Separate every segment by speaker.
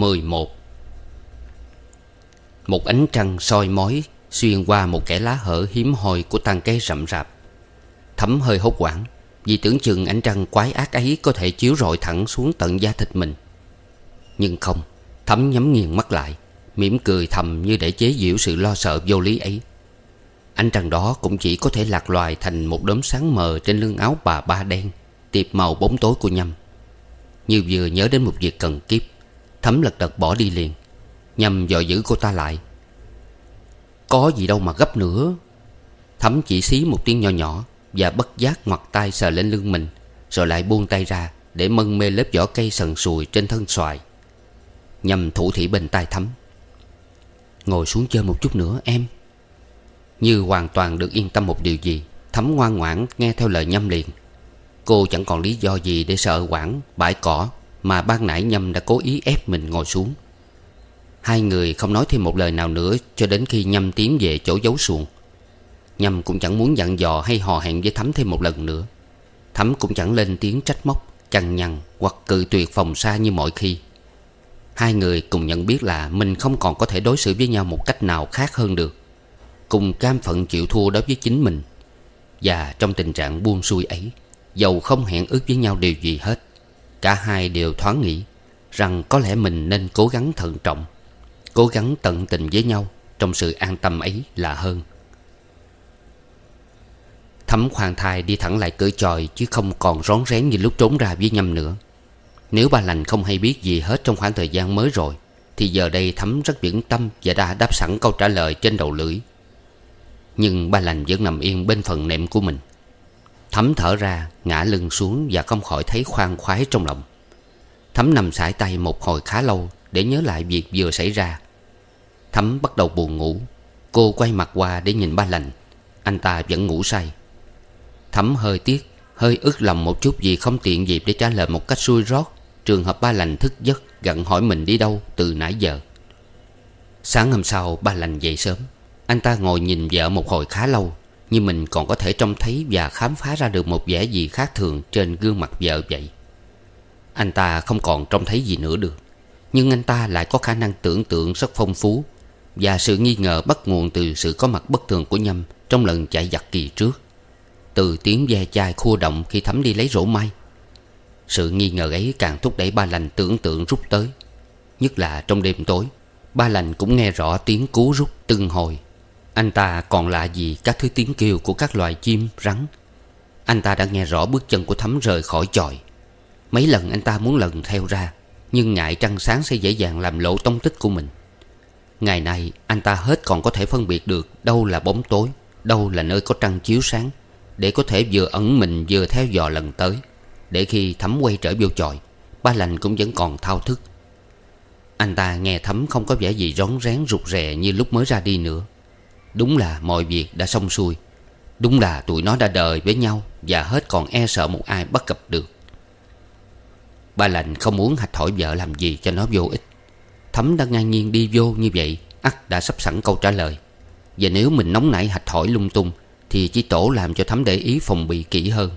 Speaker 1: 11 Một. Ánh trăng soi mói Xuyên qua một kẻ lá hở hiếm hoi của tan cây rậm rạp. Thấm hơi hốt quảng Vì tưởng chừng ánh trăng quái ác ấy Có thể chiếu rọi thẳng xuống tận da thịt mình. Nhưng không, Thấm nhắm nghiền mắt lại, mỉm cười thầm như để chế giễu sự lo sợ vô lý ấy. Ánh trăng đó cũng chỉ có thể lạc loài thành một đốm sáng mờ Trên lưng áo bà ba đen, Tiệp màu bóng tối của nhâm. Như vừa nhớ đến một việc cần kiếp Thấm lật đật bỏ đi liền, Nhằm dò giữ cô ta lại. Có gì đâu mà gấp nữa. Thấm chỉ xí một tiếng nhỏ nhỏ Và bất giác ngoặt tay sờ lên lưng mình, Rồi lại buông tay ra Để mân mê lớp vỏ cây sần sùi trên thân xoài, Nhằm thủ thị bên tai Thấm. Ngồi xuống chơi một chút nữa, em. Như hoàn toàn được yên tâm một điều gì, Thấm ngoan ngoãn nghe theo lời Nhâm liền. Cô chẳng còn lý do gì để sợ quảng, Bãi cỏ mà ban nãy Nhâm đã cố ý ép mình ngồi xuống. Hai người không nói thêm một lời nào nữa Cho đến khi Nhâm tiến về chỗ giấu xuồng. Nhâm cũng chẳng muốn dặn dò hay hò hẹn với Thắm thêm một lần nữa. Thắm cũng chẳng lên tiếng trách móc chằn nhằn hoặc cự tuyệt phòng xa như mọi khi. Hai người cùng nhận biết là Mình không còn có thể đối xử với nhau một cách nào khác hơn được, Cùng cam phận chịu thua đối với chính mình. Và trong tình trạng buông xuôi ấy, Dầu không hẹn ước với nhau điều gì hết. Cả hai đều thoáng nghĩ Rằng có lẽ mình nên cố gắng thận trọng, Cố gắng tận tình với nhau Trong sự an tâm ấy là hơn. Thấm khoan thai đi thẳng lại cửa tròi Chứ không còn rón rén như lúc trốn ra với nhâm nữa. Nếu ba lành không hay biết gì hết Trong khoảng thời gian mới rồi, Thì giờ đây Thấm rất vững tâm Và đã đáp sẵn câu trả lời trên đầu lưỡi. Nhưng ba lành vẫn nằm yên bên phần nệm của mình. Thấm thở ra, Ngã lưng xuống Và không khỏi thấy khoan khoái trong lòng. Thấm nằm sải tay một hồi khá lâu Để nhớ lại việc vừa xảy ra. Thấm bắt đầu buồn ngủ. Cô quay mặt qua để nhìn ba lành. Anh ta vẫn ngủ say. Thấm hơi tiếc, Hơi ức lòng một chút vì không tiện dịp để trả lời một cách xui rót. Trường hợp ba lành thức giấc Gặn hỏi mình đi đâu từ nãy giờ. Sáng hôm sau, ba lành dậy sớm. Anh ta ngồi nhìn vợ một hồi khá lâu. Nhưng mình còn có thể trông thấy Và khám phá ra được một vẻ gì khác thường Trên gương mặt vợ vậy. Anh ta không còn trông thấy gì nữa được, Nhưng anh ta lại có khả năng tưởng tượng rất phong phú và sự nghi ngờ bắt nguồn từ sự có mặt bất thường của Nhâm Trong lần chạy giặt kỳ trước. Từ tiếng ve chai khua động khi thấm đi lấy rổ mai Sự nghi ngờ ấy càng thúc đẩy ba lành tưởng tượng rút tới. Nhất là trong đêm tối, Ba lành cũng nghe rõ tiếng cú rút từng hồi. Anh ta còn lạ gì? Các thứ tiếng kêu của các loài chim, rắn. Anh ta đã nghe rõ bước chân của thấm rời khỏi chòi. Mấy lần anh ta muốn lần theo ra Nhưng ngại trăng sáng sẽ dễ dàng làm lộ tông tích của mình. Ngày nay anh ta hết còn có thể phân biệt được Đâu là bóng tối Đâu là nơi có trăng chiếu sáng Để có thể vừa ẩn mình vừa theo dò lần tới. Để khi Thấm quay trở vô chòi Ba lành cũng vẫn còn thao thức. Anh ta nghe Thấm không có vẻ gì rón rén rụt rè Như lúc mới ra đi nữa. Đúng là mọi việc đã xong xuôi. Đúng là tụi nó đã đời với nhau Và hết còn e sợ một ai bắt gặp được. Ba lành không muốn hạch hỏi vợ làm gì cho nó vô ích. Thấm đã ngang nhiên đi vô như vậy, ắt đã sắp sẵn câu trả lời. Và nếu mình nóng nảy hạch hỏi lung tung, Thì chỉ tổ làm cho Thấm để ý phòng bị kỹ hơn.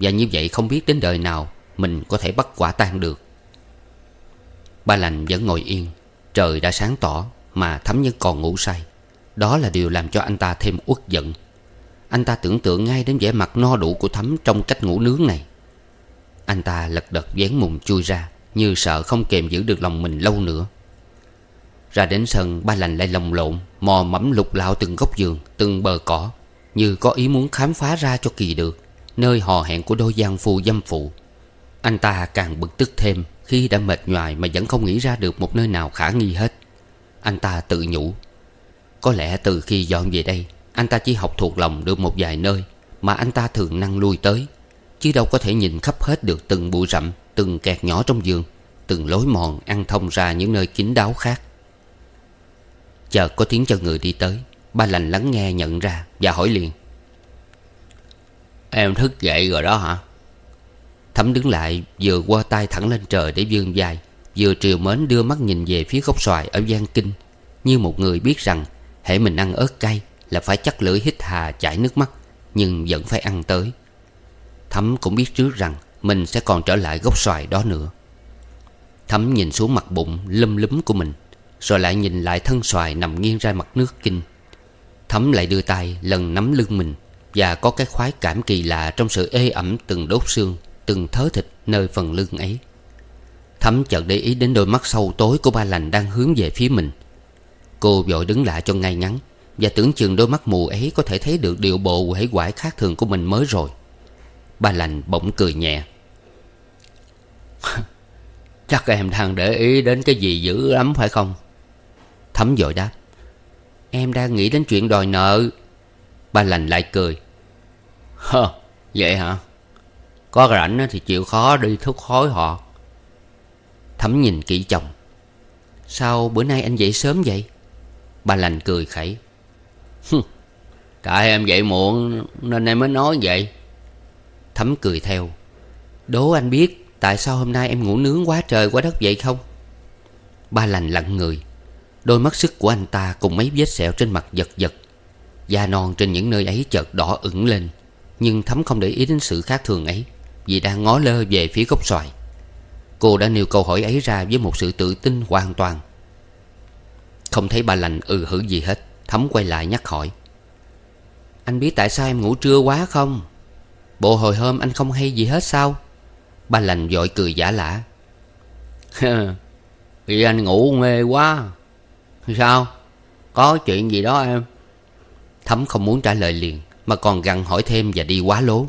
Speaker 1: Và như vậy không biết đến đời nào Mình có thể bắt quả tan được. Ba lành vẫn ngồi yên, Trời đã sáng tỏ Mà Thấm vẫn còn ngủ say. Đó là điều làm cho anh ta thêm uất giận. Anh ta tưởng tượng ngay đến vẻ mặt no đủ của thắm Trong cách ngủ nướng này. Anh ta lật đật vén mùng chui ra, Như sợ không kềm giữ được lòng mình lâu nữa. Ra đến sân, ba lành lại lồng lộn, Mò mẫm lục lạo từng góc giường, Từng bờ cỏ, Như có ý muốn khám phá ra cho kỳ được, Nơi hò hẹn của đôi giang phu dâm phụ. Anh ta càng bực tức thêm, Khi đã mệt nhoài mà vẫn không nghĩ ra được Một nơi nào khả nghi hết. Anh ta tự nhủ có lẽ từ khi dọn về đây Anh ta chỉ học thuộc lòng được một vài nơi Mà anh ta thường năng lui tới Chứ đâu có thể nhìn khắp hết được từng bụi rậm Từng kẹt nhỏ trong giường Từng lối mòn ăn thông ra những nơi kín đáo khác. Chợt có tiếng cho người đi tới Ba lành lắng nghe nhận ra Và hỏi liền. Em thức dậy rồi đó hả? Thấm đứng lại Vừa qua tay thẳng lên trời để vươn dài, Vừa triều mến đưa mắt nhìn về phía gốc xoài ở Giang Kinh Như một người biết rằng hễ mình ăn ớt cay Là phải chắc lưỡi hít hà chảy nước mắt, Nhưng vẫn phải ăn tới. Thấm cũng biết trước rằng Mình sẽ còn trở lại gốc xoài đó nữa. Thấm nhìn xuống mặt bụng lum lúm của mình, Rồi lại nhìn lại thân xoài nằm nghiêng ra mặt nước kinh. Thấm lại đưa tay lần nắm lưng mình Và có cái khoái cảm kỳ lạ Trong sự ê ẩm từng đốt xương, Từng thớ thịt nơi phần lưng ấy. Thấm chợt để ý đến đôi mắt sâu tối của ba lành đang hướng về phía mình. Cô vội đứng lại cho ngay ngắn. Và tưởng chừng đôi mắt mù ấy có thể thấy được điệu bộ quể quải khác thường của mình mới rồi. Ba lành bỗng cười nhẹ. Chắc em đang để ý đến cái gì dữ lắm, phải không? Thấm dội đáp. Em đang nghĩ đến chuyện đòi nợ. Ba lành lại cười. Hơ, vậy hả? Có rảnh thì chịu khó đi thúc khói họ. Thấm nhìn kỹ chồng. Sao bữa nay anh dậy sớm vậy? Ba lành cười khẩy. Tại em dậy muộn Nên em mới nói vậy. Thấm cười theo. Đố anh biết Tại sao hôm nay em ngủ nướng quá trời quá đất vậy không? Ba lành lặng người. Đôi mắt sức của anh ta cùng mấy vết sẹo trên mặt giật giật. Da non trên những nơi ấy chợt đỏ ửng lên, Nhưng Thấm không để ý đến sự khác thường ấy, Vì đang ngó lơ về phía gốc xoài. Cô đã nêu câu hỏi ấy ra với một sự tự tin hoàn toàn. Không thấy ba lành ừ hử gì hết. Thấm quay lại nhắc hỏi. Anh biết tại sao em ngủ trưa quá không? Bộ hồi hôm anh không hay gì hết sao? Ba lành vội cười giả lạ Vì anh ngủ mê quá. Sao? Có chuyện gì đó em? Thấm không muốn trả lời liền, Mà còn gằn hỏi thêm và đi quá lố.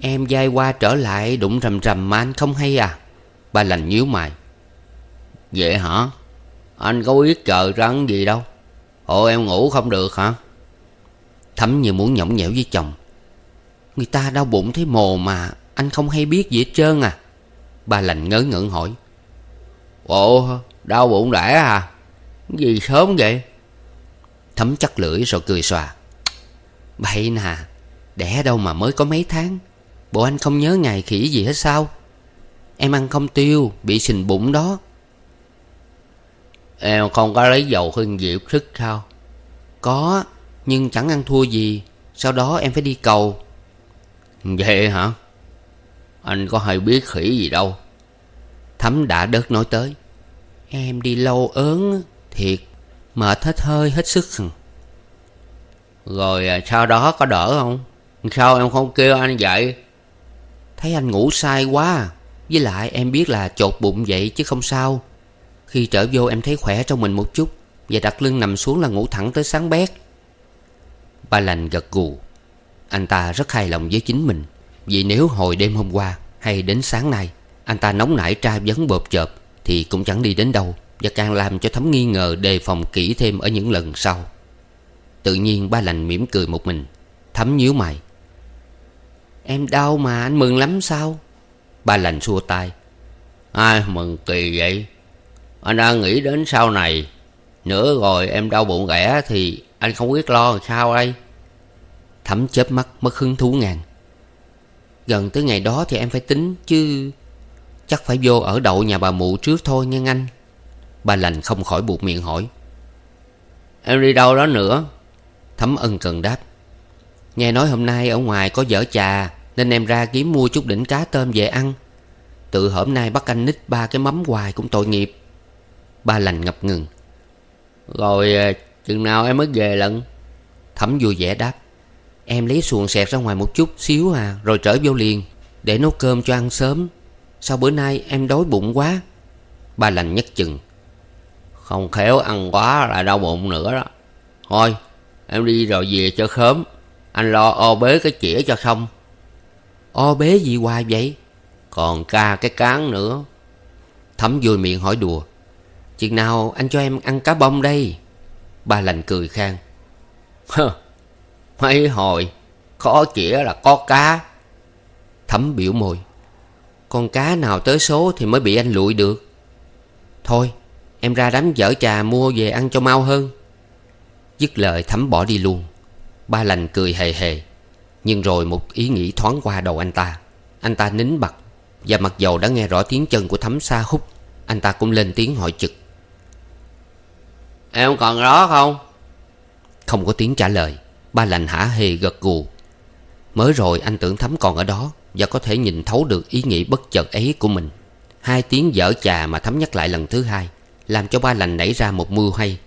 Speaker 1: Em dai qua trở lại đụng rầm rầm mà anh không hay à? Ba lành nhíu mày. Vậy hả? Anh có biết trời rắn gì đâu. Ồ, em ngủ không được hả? Thấm như muốn nhõng nhẽo với chồng. Người ta đau bụng thấy mồ mà, Anh không hay biết gì hết trơn à. Bà lành ngớ ngẩn hỏi. Ồ, đau bụng đẻ à? Gì sớm vậy? Thấm chắc lưỡi rồi cười xòa. Bậy nè, Đẻ đâu mà mới có mấy tháng. Bộ anh không nhớ ngày khỉ gì hết sao. Em ăn không tiêu, Bị sình bụng đó. Em không có lấy dầu hương diệu sức sao? Có, Nhưng chẳng ăn thua gì. Sau đó em phải đi cầu. Vậy hả? Anh có hay biết khỉ gì đâu. Thấm đã đớt nói tới. Em đi lâu ớn, Thiệt. Mệt hết hơi, hết sức. Rồi à, sau đó có đỡ không? Sao em không kêu anh dậy Thấy anh ngủ sai quá. Với lại em biết là chột bụng vậy chứ không sao. Khi trở vô em thấy khỏe trong mình một chút Và đặt lưng nằm xuống là ngủ thẳng tới sáng bét. Ba lành gật gù. Anh ta rất hài lòng với chính mình, Vì nếu hồi đêm hôm qua Hay đến sáng nay, Anh ta nóng nảy tra vấn bộp chợp Thì cũng chẳng đi đến đâu Và càng làm cho thấm nghi ngờ đề phòng kỹ thêm ở những lần sau. Tự nhiên ba lành mỉm cười một mình. Thấm nhíu mày. Em đau mà, anh mừng lắm sao? Ba lành xua tay. Ai mừng kỳ vậy? Anh đang nghĩ đến sau này. Nữa rồi em đau bụng ghẻ Thì anh không biết lo sao đây. Thấm chớp mắt, mất hứng thú ngàn. Gần tới ngày đó thì em phải tính, Chứ Chắc phải vô ở đậu nhà bà mụ trước thôi nha anh bà lành không khỏi buộc miệng hỏi. Em đi đâu đó nữa? Thấm ân cần đáp. Nghe nói hôm nay ở ngoài có dở trà, Nên em ra kiếm mua chút đỉnh cá tôm về ăn. Tự hôm nay bắt anh nít ba cái mắm hoài cũng tội nghiệp. Ba lành ngập ngừng. Rồi ờ, chừng nào em mới về lận? Thẩm vui vẻ đáp. Em lấy xuồng xẹt ra ngoài một chút xíu à Rồi trở vô liền, Để nấu cơm cho ăn sớm. Sao bữa nay em đói bụng quá? Ba lành nhất chừng. Không khéo ăn quá là đau bụng nữa đó. Thôi, em đi rồi về cho khớm. Anh lo ô bế cái chĩa cho xong. Ô bế gì hoài vậy? Còn ca cái cán nữa. Thấm vui miệng hỏi đùa. Chừng nào anh cho em ăn cá bông đây? Ba lành cười khang.
Speaker 2: Mấy hồi, Khó chĩa là có cá.
Speaker 1: Thấm biểu môi. Con cá nào tới số thì mới bị anh lụi được. Thôi, em ra đám dở trà mua về ăn cho mau hơn. Dứt lời Thấm bỏ đi luôn. Ba lành cười hề hề. Nhưng rồi một ý nghĩ thoáng qua đầu anh ta. Anh ta nín bặt Và mặc dầu đã nghe rõ tiếng chân của Thấm xa hút, Anh ta cũng lên tiếng hỏi trực.
Speaker 2: Em còn đó không?
Speaker 1: Không có tiếng trả lời, Ba lành hả hề gật gù. Mới rồi anh tưởng thắm còn ở đó Và có thể nhìn thấu được ý nghĩ bất chợt ấy của mình. Hai tiếng dở chà mà thắm nhắc lại lần thứ hai Làm cho ba lành nảy ra một mưu hay.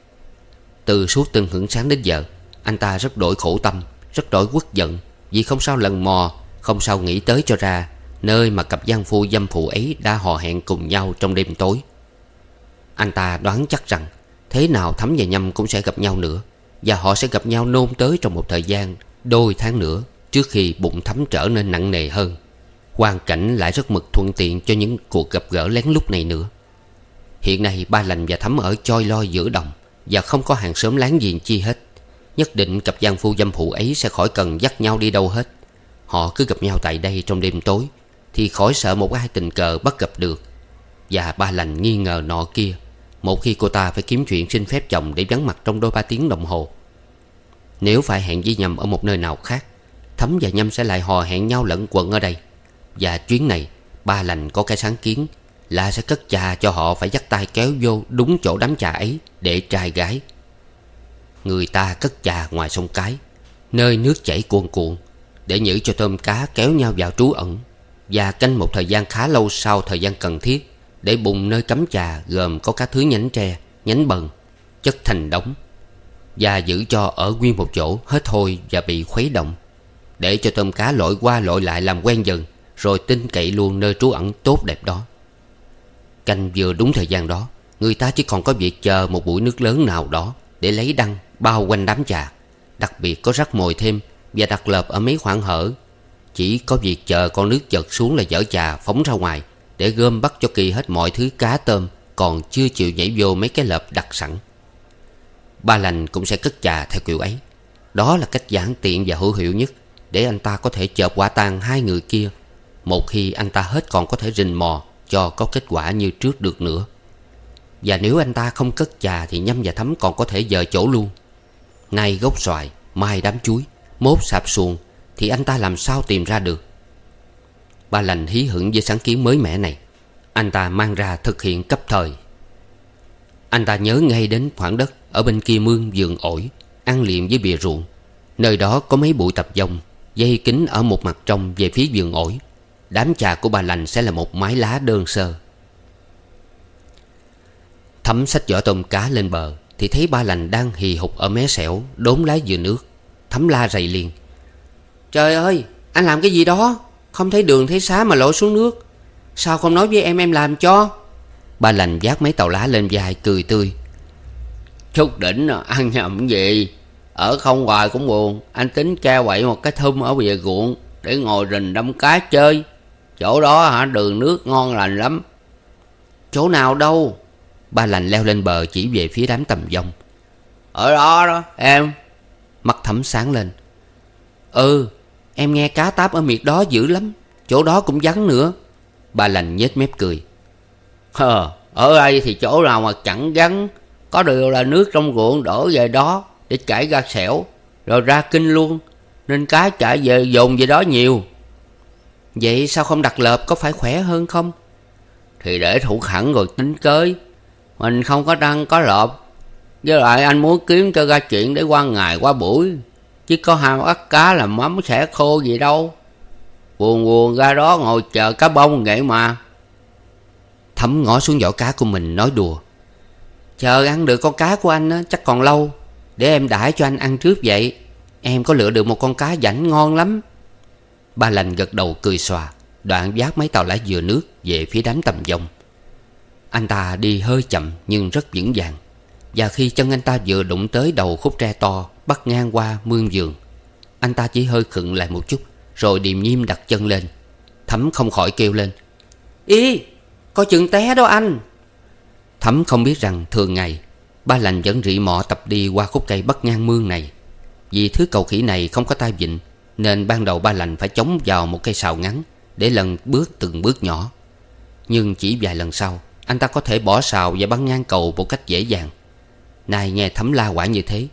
Speaker 1: Từ suốt từng hưởng sáng đến giờ, Anh ta rất đổi khổ tâm, Rất đổi quốc giận Vì không sao lần mò, Không sao nghĩ tới cho ra Nơi mà cặp gian phu dâm phụ ấy Đã hò hẹn cùng nhau trong đêm tối. Anh ta đoán chắc rằng Thế nào thắm và Nhâm cũng sẽ gặp nhau nữa, Và họ sẽ gặp nhau nôn tới trong một thời gian, Đôi tháng nữa, Trước khi bụng thắm trở nên nặng nề hơn. Hoàn cảnh lại rất mực thuận tiện cho những cuộc gặp gỡ lén lút này nữa. Hiện nay ba lành và thắm ở choi loi giữa đồng, Và không có hàng xóm láng giềng chi hết. Nhất định cặp gian phu dâm phụ ấy sẽ khỏi cần dắt nhau đi đâu hết. Họ cứ gặp nhau tại đây trong đêm tối, Thì khỏi sợ một ai tình cờ bắt gặp được. Và ba lành nghi ngờ nọ kia một khi cô ta phải kiếm chuyện xin phép chồng để vắng mặt trong đôi ba tiếng đồng hồ. Nếu phải hẹn với nhầm ở một nơi nào khác, Thấm và Nhâm sẽ lại hò hẹn nhau lẫn quẩn ở đây. Và chuyến này, Ba lành có cái sáng kiến Là sẽ cất trà cho họ phải dắt tay kéo vô Đúng chỗ đám trà ấy Để trai gái. Người ta cất trà ngoài sông Cái, Nơi nước chảy cuồn cuộn, Để nhử cho tôm cá kéo nhau vào trú ẩn, Và canh một thời gian khá lâu sau thời gian cần thiết. Để bùng nơi cắm trà gồm có các thứ nhánh tre, Nhánh bần, Chất thành đống, Và giữ cho ở nguyên một chỗ hết thôi và bị khuấy động, Để cho tôm cá lội qua lội lại làm quen dần, rồi tin cậy luôn nơi trú ẩn tốt đẹp đó. Canh vừa đúng thời gian đó, Người ta chỉ còn có việc chờ một buổi nước lớn nào đó Để lấy đăng, bao quanh đám trà, Đặc biệt có rắc mồi thêm Và đặt lợp ở mấy khoảng hở. Chỉ có việc chờ con nước chợt xuống là dở trà phóng ra ngoài để gom bắt cho kỳ hết mọi thứ cá tôm, Còn chưa chịu nhảy vô mấy cái lợp đặt sẵn. Ba lành cũng sẽ cất trà theo kiểu ấy. Đó là cách giản tiện và hữu hiệu nhất Để anh ta có thể chợp quả tang hai người kia, một khi anh ta hết còn có thể rình mò Cho có kết quả như trước được nữa. Và nếu anh ta không cất trà Thì nhâm và thấm còn có thể dời chỗ luôn. Nay gốc xoài, Mai đám chuối, Mốt sạp xuồng Thì anh ta làm sao tìm ra được? Ba lành hí hửng với sáng kiến mới mẻ này. Anh ta mang ra thực hiện cấp thời. Anh ta nhớ ngay đến khoảng đất Ở bên kia mương vườn ổi, Ăn liệm với bìa ruộng. Nơi đó có mấy bụi tập dông Dây kính ở một mặt trong về phía vườn ổi. Đám trà của bà lành sẽ là một mái lá đơn sơ. Thấm sách vỏ tôm cá lên bờ Thì thấy ba lành đang hì hục ở mé xẻo Đốn lá dừa nước, Thấm la rầy liền. Trời ơi, anh làm cái gì đó? Không thấy đường, thấy xá mà lội xuống nước. Sao không nói với em em làm cho? Ba lành vác mấy tàu lá lên vai cười tươi.
Speaker 2: Chút đỉnh, ăn nhầm gì? Ở không hoài cũng buồn. Anh tính treo quậy một cái thum ở bìa ruộng Để ngồi rình đâm cá chơi. Chỗ đó hả, đường nước ngon lành lắm.
Speaker 1: Chỗ nào đâu? Ba lành leo lên bờ chỉ về phía đám tầm dông.
Speaker 2: Ở đó đó, em.
Speaker 1: Mắt thấm sáng lên. Ừ Em nghe cá táp ở miệt đó dữ lắm, Chỗ đó cũng vắng nữa. Bà lành nhếch mép cười.
Speaker 2: Hờ, Ở đây thì chỗ nào mà chẳng gắn Có điều là nước trong ruộng đổ về đó Để chảy ra xẻo, Rồi ra kinh luôn. Nên cá chạy về dồn về đó nhiều.
Speaker 1: Vậy sao không đặt lợp có phải khỏe hơn không?
Speaker 2: Thì để thủ hẳn rồi tính cới Mình không có đăng có lợp. Với lại anh muốn kiếm cho ra chuyện để qua ngày qua buổi. Chứ có hai ắt cá là mắm sẽ khô gì đâu. Buồn buồn ra đó ngồi chờ cá bông vậy mà.
Speaker 1: Thấm ngó xuống vỏ cá của mình nói đùa. Chờ ăn được con cá của anh á, chắc còn lâu. Để em đãi cho anh ăn trước vậy. Em có lựa được một con cá rảnh ngon lắm. Ba lành gật đầu cười xòa Đoạn vác mấy tàu lá dừa nước Về phía đám tầm dông Anh ta đi hơi chậm nhưng rất vững vàng. Và khi chân anh ta vừa đụng tới đầu khúc tre to Bắt ngang qua mương giường. Anh ta chỉ hơi khựng lại một chút, Rồi điềm nhiên đặt chân lên. Thấm không khỏi kêu lên. Ý Coi chừng té đó anh. Thấm không biết rằng thường ngày, Ba lành vẫn rị mọ tập đi qua khúc cây bắt ngang mương này. Vì thứ cầu khỉ này không có tay vịn, Nên ban đầu ba lành phải chống vào một cây sào ngắn Để lần bước từng bước nhỏ. Nhưng chỉ vài lần sau, Anh ta có thể bỏ sào và bắn ngang cầu một cách dễ dàng. Nay nghe thấm la quả như thế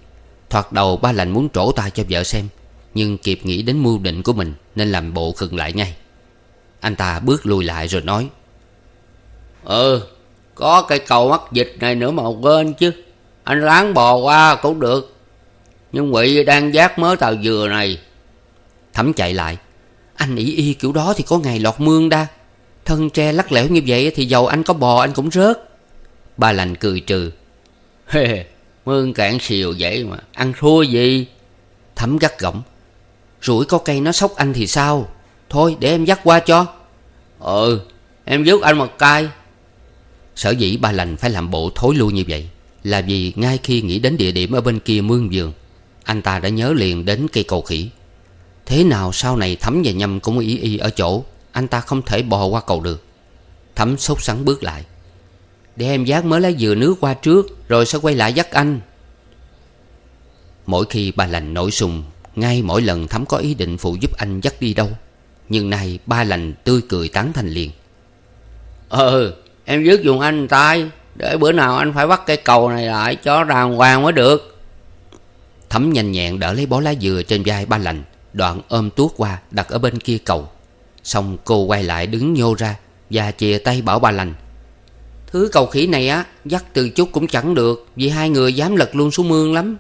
Speaker 1: Thoạt đầu ba lành muốn trổ tay cho vợ xem, Nhưng kịp nghĩ đến mưu định của mình Nên làm bộ khừng lại ngay. Anh ta bước lùi lại rồi nói
Speaker 2: Ừ Có cây cầu mắc dịch này nữa mà quên chứ, Anh láng bò qua cũng được. Nhưng quỷ đang giác mớ tàu dừa này.
Speaker 1: Thấm chạy lại, Anh ý y kiểu đó thì có ngày lọt mương đa. Thân tre lắc lẻo như vậy Thì dầu anh có bò anh cũng rớt. Ba lành cười trừ
Speaker 2: Mương cạn xìu vậy mà. Ăn thua gì?
Speaker 1: Thấm gắt gỏng Rủi có cây nó sốc anh thì sao? Thôi, để em dắt qua cho.
Speaker 2: Ừ Em giúp anh một cây
Speaker 1: Sở dĩ ba lành phải làm bộ thối lui như vậy Là vì ngay khi nghĩ đến địa điểm ở bên kia mương vườn Anh ta đã nhớ liền đến cây cầu khỉ. Thế nào sau này Thấm và Nhâm cũng ý y ở chỗ, Anh ta không thể bò qua cầu được. Thấm sốt sắng bước lại. Để em dắt mới lấy dừa nước qua trước Rồi sẽ quay lại dắt anh. Mỗi khi ba lành nổi sùng Ngay mỗi lần Thấm có ý định phụ giúp anh dắt đi đâu Nhưng nay ba lành tươi cười tán thành liền.
Speaker 2: Ừ Em dứt dùng anh tay Để bữa nào anh phải bắt cây cầu này lại Cho đàng hoàng mới được.
Speaker 1: Thấm nhanh nhẹn đỡ lấy bó lá dừa trên vai ba lành Đoạn ôm tuốt qua đặt ở bên kia cầu. Xong cô quay lại đứng nhô ra Và chìa tay bảo ba lành Thứ cầu khỉ này á, Dắt từ chút cũng chẳng được, Vì hai người dám lật luôn xuống mương lắm.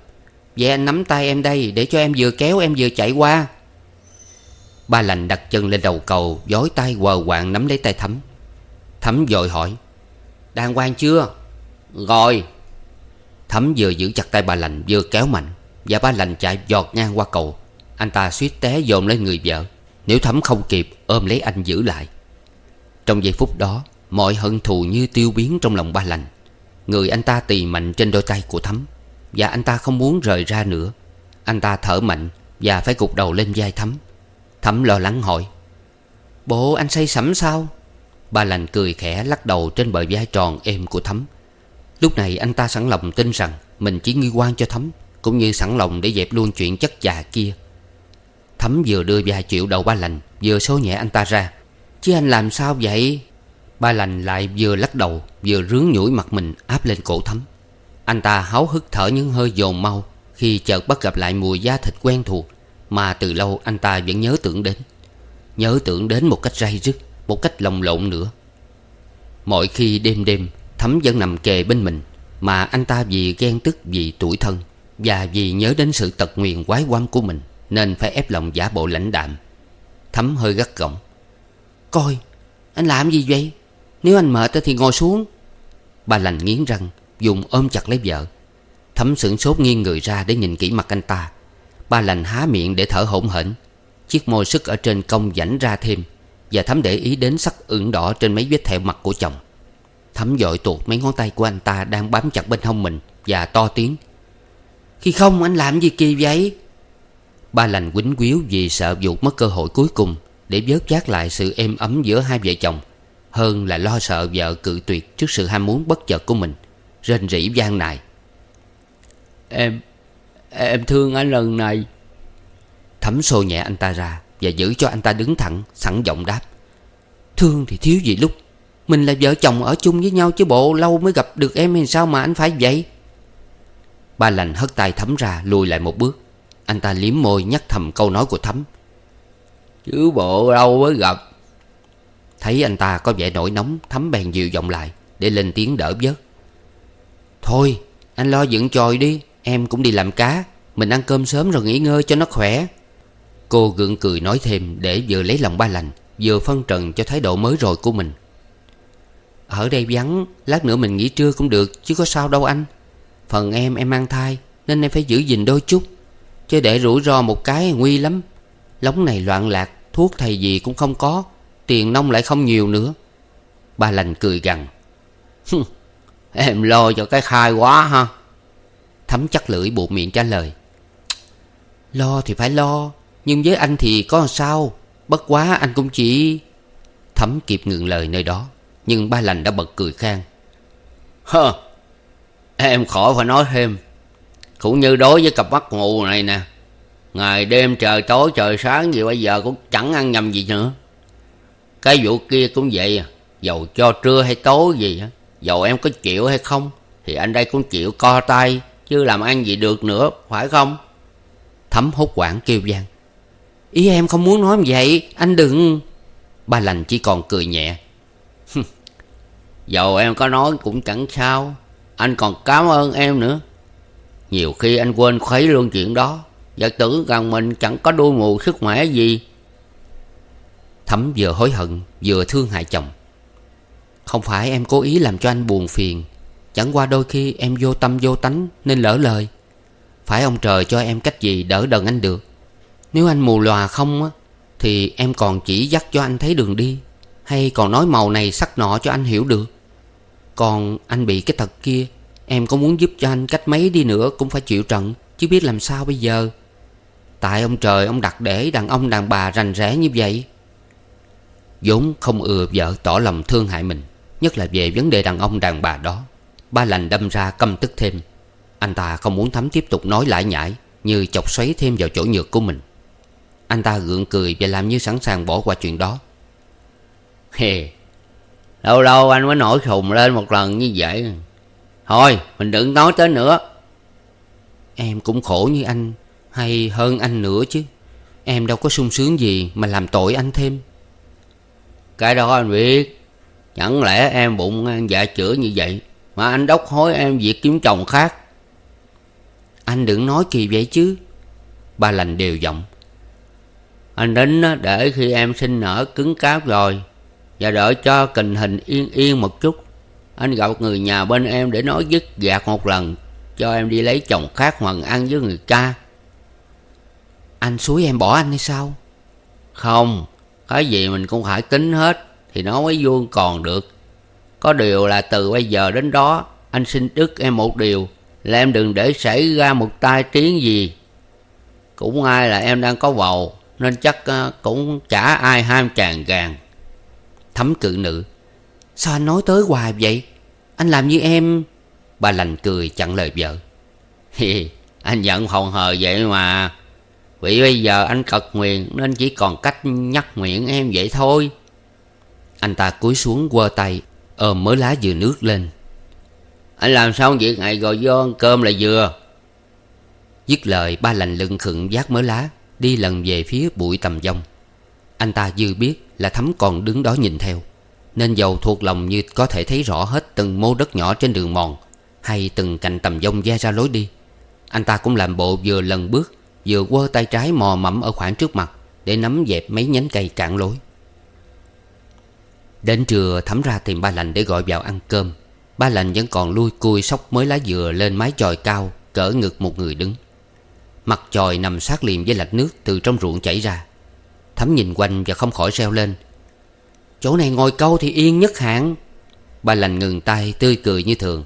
Speaker 1: Vậy anh nắm tay em đây, Để cho em vừa kéo em vừa chạy qua. Ba lành đặt chân lên đầu cầu, Dối tay quờ quạng nắm lấy tay Thấm. Thấm dội hỏi, Đàng hoàng chưa?
Speaker 2: Rồi.
Speaker 1: Thấm vừa giữ chặt tay bà lành, vừa kéo mạnh, Và ba lành chạy giọt ngang qua cầu. Anh ta suýt té dồn lên người vợ. Nếu Thấm không kịp, ôm lấy anh giữ lại. Trong giây phút đó Mọi hận thù như tiêu biến trong lòng ba lành. Người anh ta tì mạnh trên đôi tay của thắm. Và anh ta không muốn rời ra nữa. Anh ta thở mạnh Và phải gục đầu lên vai thắm. Thắm lo lắng hỏi Bộ anh say sẩm sao? Ba lành cười khẽ lắc đầu trên bờ vai tròn êm của thắm. Lúc này anh ta sẵn lòng tin rằng Mình chỉ nghi quan cho thắm, Cũng như sẵn lòng để dẹp luôn chuyện chất già kia. Thắm vừa đưa vài triệu đầu ba lành, Vừa số nhẹ anh ta ra. Chứ anh làm sao vậy? Ba lành lại vừa lắc đầu, Vừa rướng nhủi mặt mình, áp lên cổ Thấm. Anh ta háo hức thở những hơi dồn mau Khi chợt bắt gặp lại mùi da thịt quen thuộc Mà từ lâu anh ta vẫn nhớ tưởng đến. Nhớ tưởng đến một cách ray rứt, Một cách lồng lộn nữa. Mọi khi đêm đêm, Thấm vẫn nằm kề bên mình Mà anh ta vì ghen tức, vì tuổi thân Và vì nhớ đến sự tật nguyền quái quăm của mình Nên phải ép lòng giả bộ lãnh đạm. Thấm hơi gắt gỏng. Coi, Anh làm gì vậy? Nếu anh mệt thì ngồi xuống. Bà lành nghiến răng, Dùng ôm chặt lấy vợ. Thấm sửng sốt nghiêng người ra để nhìn kỹ mặt anh ta. Ba lành há miệng để thở hổn hển. Chiếc môi sức ở trên cong dảnh ra thêm, Và Thấm để ý đến sắc ửng đỏ trên mấy vết thẹo mặt của chồng. Thấm dội tuột mấy ngón tay của anh ta đang bám chặt bên hông mình Và to tiếng. Khi không, anh làm gì kỳ vậy? Ba lành quýnh quýu vì sợ vụt mất cơ hội cuối cùng Để vớt chát lại sự êm ấm giữa hai vợ chồng. Hơn là lo sợ vợ cự tuyệt trước sự ham muốn bất chợt của mình Rên rỉ gian nài.
Speaker 2: Em Em thương anh lần này.
Speaker 1: Thấm xô nhẹ anh ta ra Và giữ cho anh ta đứng thẳng Sẵn giọng đáp. Thương thì thiếu gì lúc Mình là vợ chồng ở chung với nhau chứ bộ lâu mới gặp được em hay sao mà anh phải vậy? Ba lành hất tay Thấm ra lùi lại một bước. Anh ta liếm môi nhắc thầm câu nói của Thấm.
Speaker 2: Chứ bộ lâu mới gặp
Speaker 1: Thấy anh ta có vẻ nổi nóng, Thấm bèn dịu giọng lại, Để lên tiếng đỡ vớt Thôi, anh lo dựng chòi đi, Em cũng đi làm cá, Mình ăn cơm sớm rồi nghỉ ngơi cho nó khỏe. Cô gượng cười nói thêm Để vừa lấy lòng ba lành, Vừa phân trần cho thái độ mới rồi của mình. Ở đây vắng, Lát nữa mình nghỉ trưa cũng được, Chứ có sao đâu anh. Phần em em mang thai, Nên em phải giữ gìn đôi chút. Chứ để rủi ro một cái nguy lắm. Lóng này loạn lạc, Thuốc thầy gì cũng không có. Tiền nông lại không nhiều nữa. Ba lành cười gằn.
Speaker 2: Em lo cho cái khai quá ha.
Speaker 1: Thấm chắc lưỡi buộc miệng trả lời. Lo thì phải lo, Nhưng với anh thì có sao? Bất quá anh cũng chỉ Thấm kịp ngừng lời nơi đó, Nhưng ba lành đã bật cười khang
Speaker 2: Hơ, Em khỏi phải nói thêm. Cũng như đối với cặp mắt mù này nè, Ngày đêm trời tối, trời sáng gì bây giờ cũng chẳng ăn nhầm gì nữa. Cái vụ kia cũng vậy à. Dầu cho trưa hay tối gì á, Dầu em có chịu hay không, Thì anh đây cũng chịu co tay, Chứ làm ăn gì được nữa, phải không?
Speaker 1: Thấm hốt quảng kêu vang Ý em không muốn nói vậy, Anh đừng. Ba lành chỉ còn cười nhẹ.
Speaker 2: Dầu em có nói cũng chẳng sao, Anh còn cảm ơn em nữa. Nhiều khi anh quên khuấy luôn chuyện đó. Và tưởng rằng mình chẳng có đuôi mù sức khỏe gì
Speaker 1: Thấm vừa hối hận, Vừa thương hại chồng. Không phải em cố ý làm cho anh buồn phiền, Chẳng qua đôi khi em vô tâm vô tánh Nên lỡ lời. Phải ông trời cho em cách gì đỡ đần anh được. Nếu anh mù lòa không á, Thì em còn chỉ dắt cho anh thấy đường đi, Hay còn nói màu này sắc nọ cho anh hiểu được. Còn anh bị cái thật kia, Em có muốn giúp cho anh cách mấy đi nữa Cũng phải chịu trận, Chứ biết làm sao bây giờ? Tại ông trời ông đặt để đàn ông đàn bà rành rẽ như vậy vốn không ưa vợ tỏ lòng thương hại mình, Nhất là về vấn đề đàn ông đàn bà đó. Ba lành đâm ra căm tức thêm. Anh ta không muốn Thắm tiếp tục nói lại nhải Như chọc xoáy thêm vào chỗ nhược của mình. Anh ta gượng cười và làm như sẵn sàng bỏ qua chuyện đó.
Speaker 2: Hề, Lâu lâu anh mới nổi khùng lên một lần như vậy. Thôi, mình đừng nói tới nữa.
Speaker 1: Em cũng khổ như anh, Hay hơn anh nữa chứ. Em đâu có sung sướng gì mà làm tội anh thêm.
Speaker 2: Cái đó anh biết. Chẳng lẽ em bụng dạ chữa như vậy Mà anh đốc hối em việc kiếm chồng khác?
Speaker 1: Anh đừng nói kỳ vậy chứ. Ba lành đều giọng.
Speaker 2: Anh đến để khi em sinh nở cứng cáp rồi, Và đợi cho tình hình yên yên một chút, Anh gặp người nhà bên em để nói dứt gạt một lần, Cho em đi lấy chồng khác hoặc ăn với người ca
Speaker 1: Anh suối em bỏ anh hay sao?
Speaker 2: Không. Cái gì mình cũng phải tính hết Thì nó mới vuông còn được. Có điều là từ bây giờ đến đó Anh xin đức em một điều Là em đừng để xảy ra một tai tiếng gì. Cũng ai là em đang có bầu Nên chắc ờ, cũng chả ai ham chàng gàn
Speaker 1: Thấm cự nữ Sao anh nói tới hoài vậy? Anh làm như em. Bà lành cười chặn lời vợ.
Speaker 2: Hi, Anh giận hồn hờ vậy mà. Vì bây giờ anh cật nguyện Nên chỉ còn cách nhắc nguyện em vậy thôi.
Speaker 1: Anh ta cúi xuống quơ tay, Ôm mớ lá dừa nước lên.
Speaker 2: Anh làm xong việc này rồi, vô ăn cơm là vừa?
Speaker 1: Dứt lời, ba lành lưng khựng giác mớ lá, Đi lần về phía bụi tầm dông. Anh ta dư biết là thấm còn đứng đó nhìn theo, Nên dầu thuộc lòng như có thể thấy rõ hết từng mô đất nhỏ trên đường mòn Hay từng cành tầm dông ve ra lối đi. Anh ta cũng làm bộ vừa lần bước Vừa quơ tay trái mò mẫm ở khoảng trước mặt Để nắm dẹp mấy nhánh cây cạn lối. Đến trưa thấm ra tìm ba lành để gọi vào ăn cơm. Ba lành vẫn còn lui cui sóc mới lá dừa lên mái chòi cao, Cỡ ngực một người đứng. Mặt chòi nằm sát liền với lạch nước từ trong ruộng chảy ra. Thấm nhìn quanh và không khỏi reo lên. Chỗ này ngồi câu thì yên nhất hạn Ba lành ngừng tay, tươi cười như thường.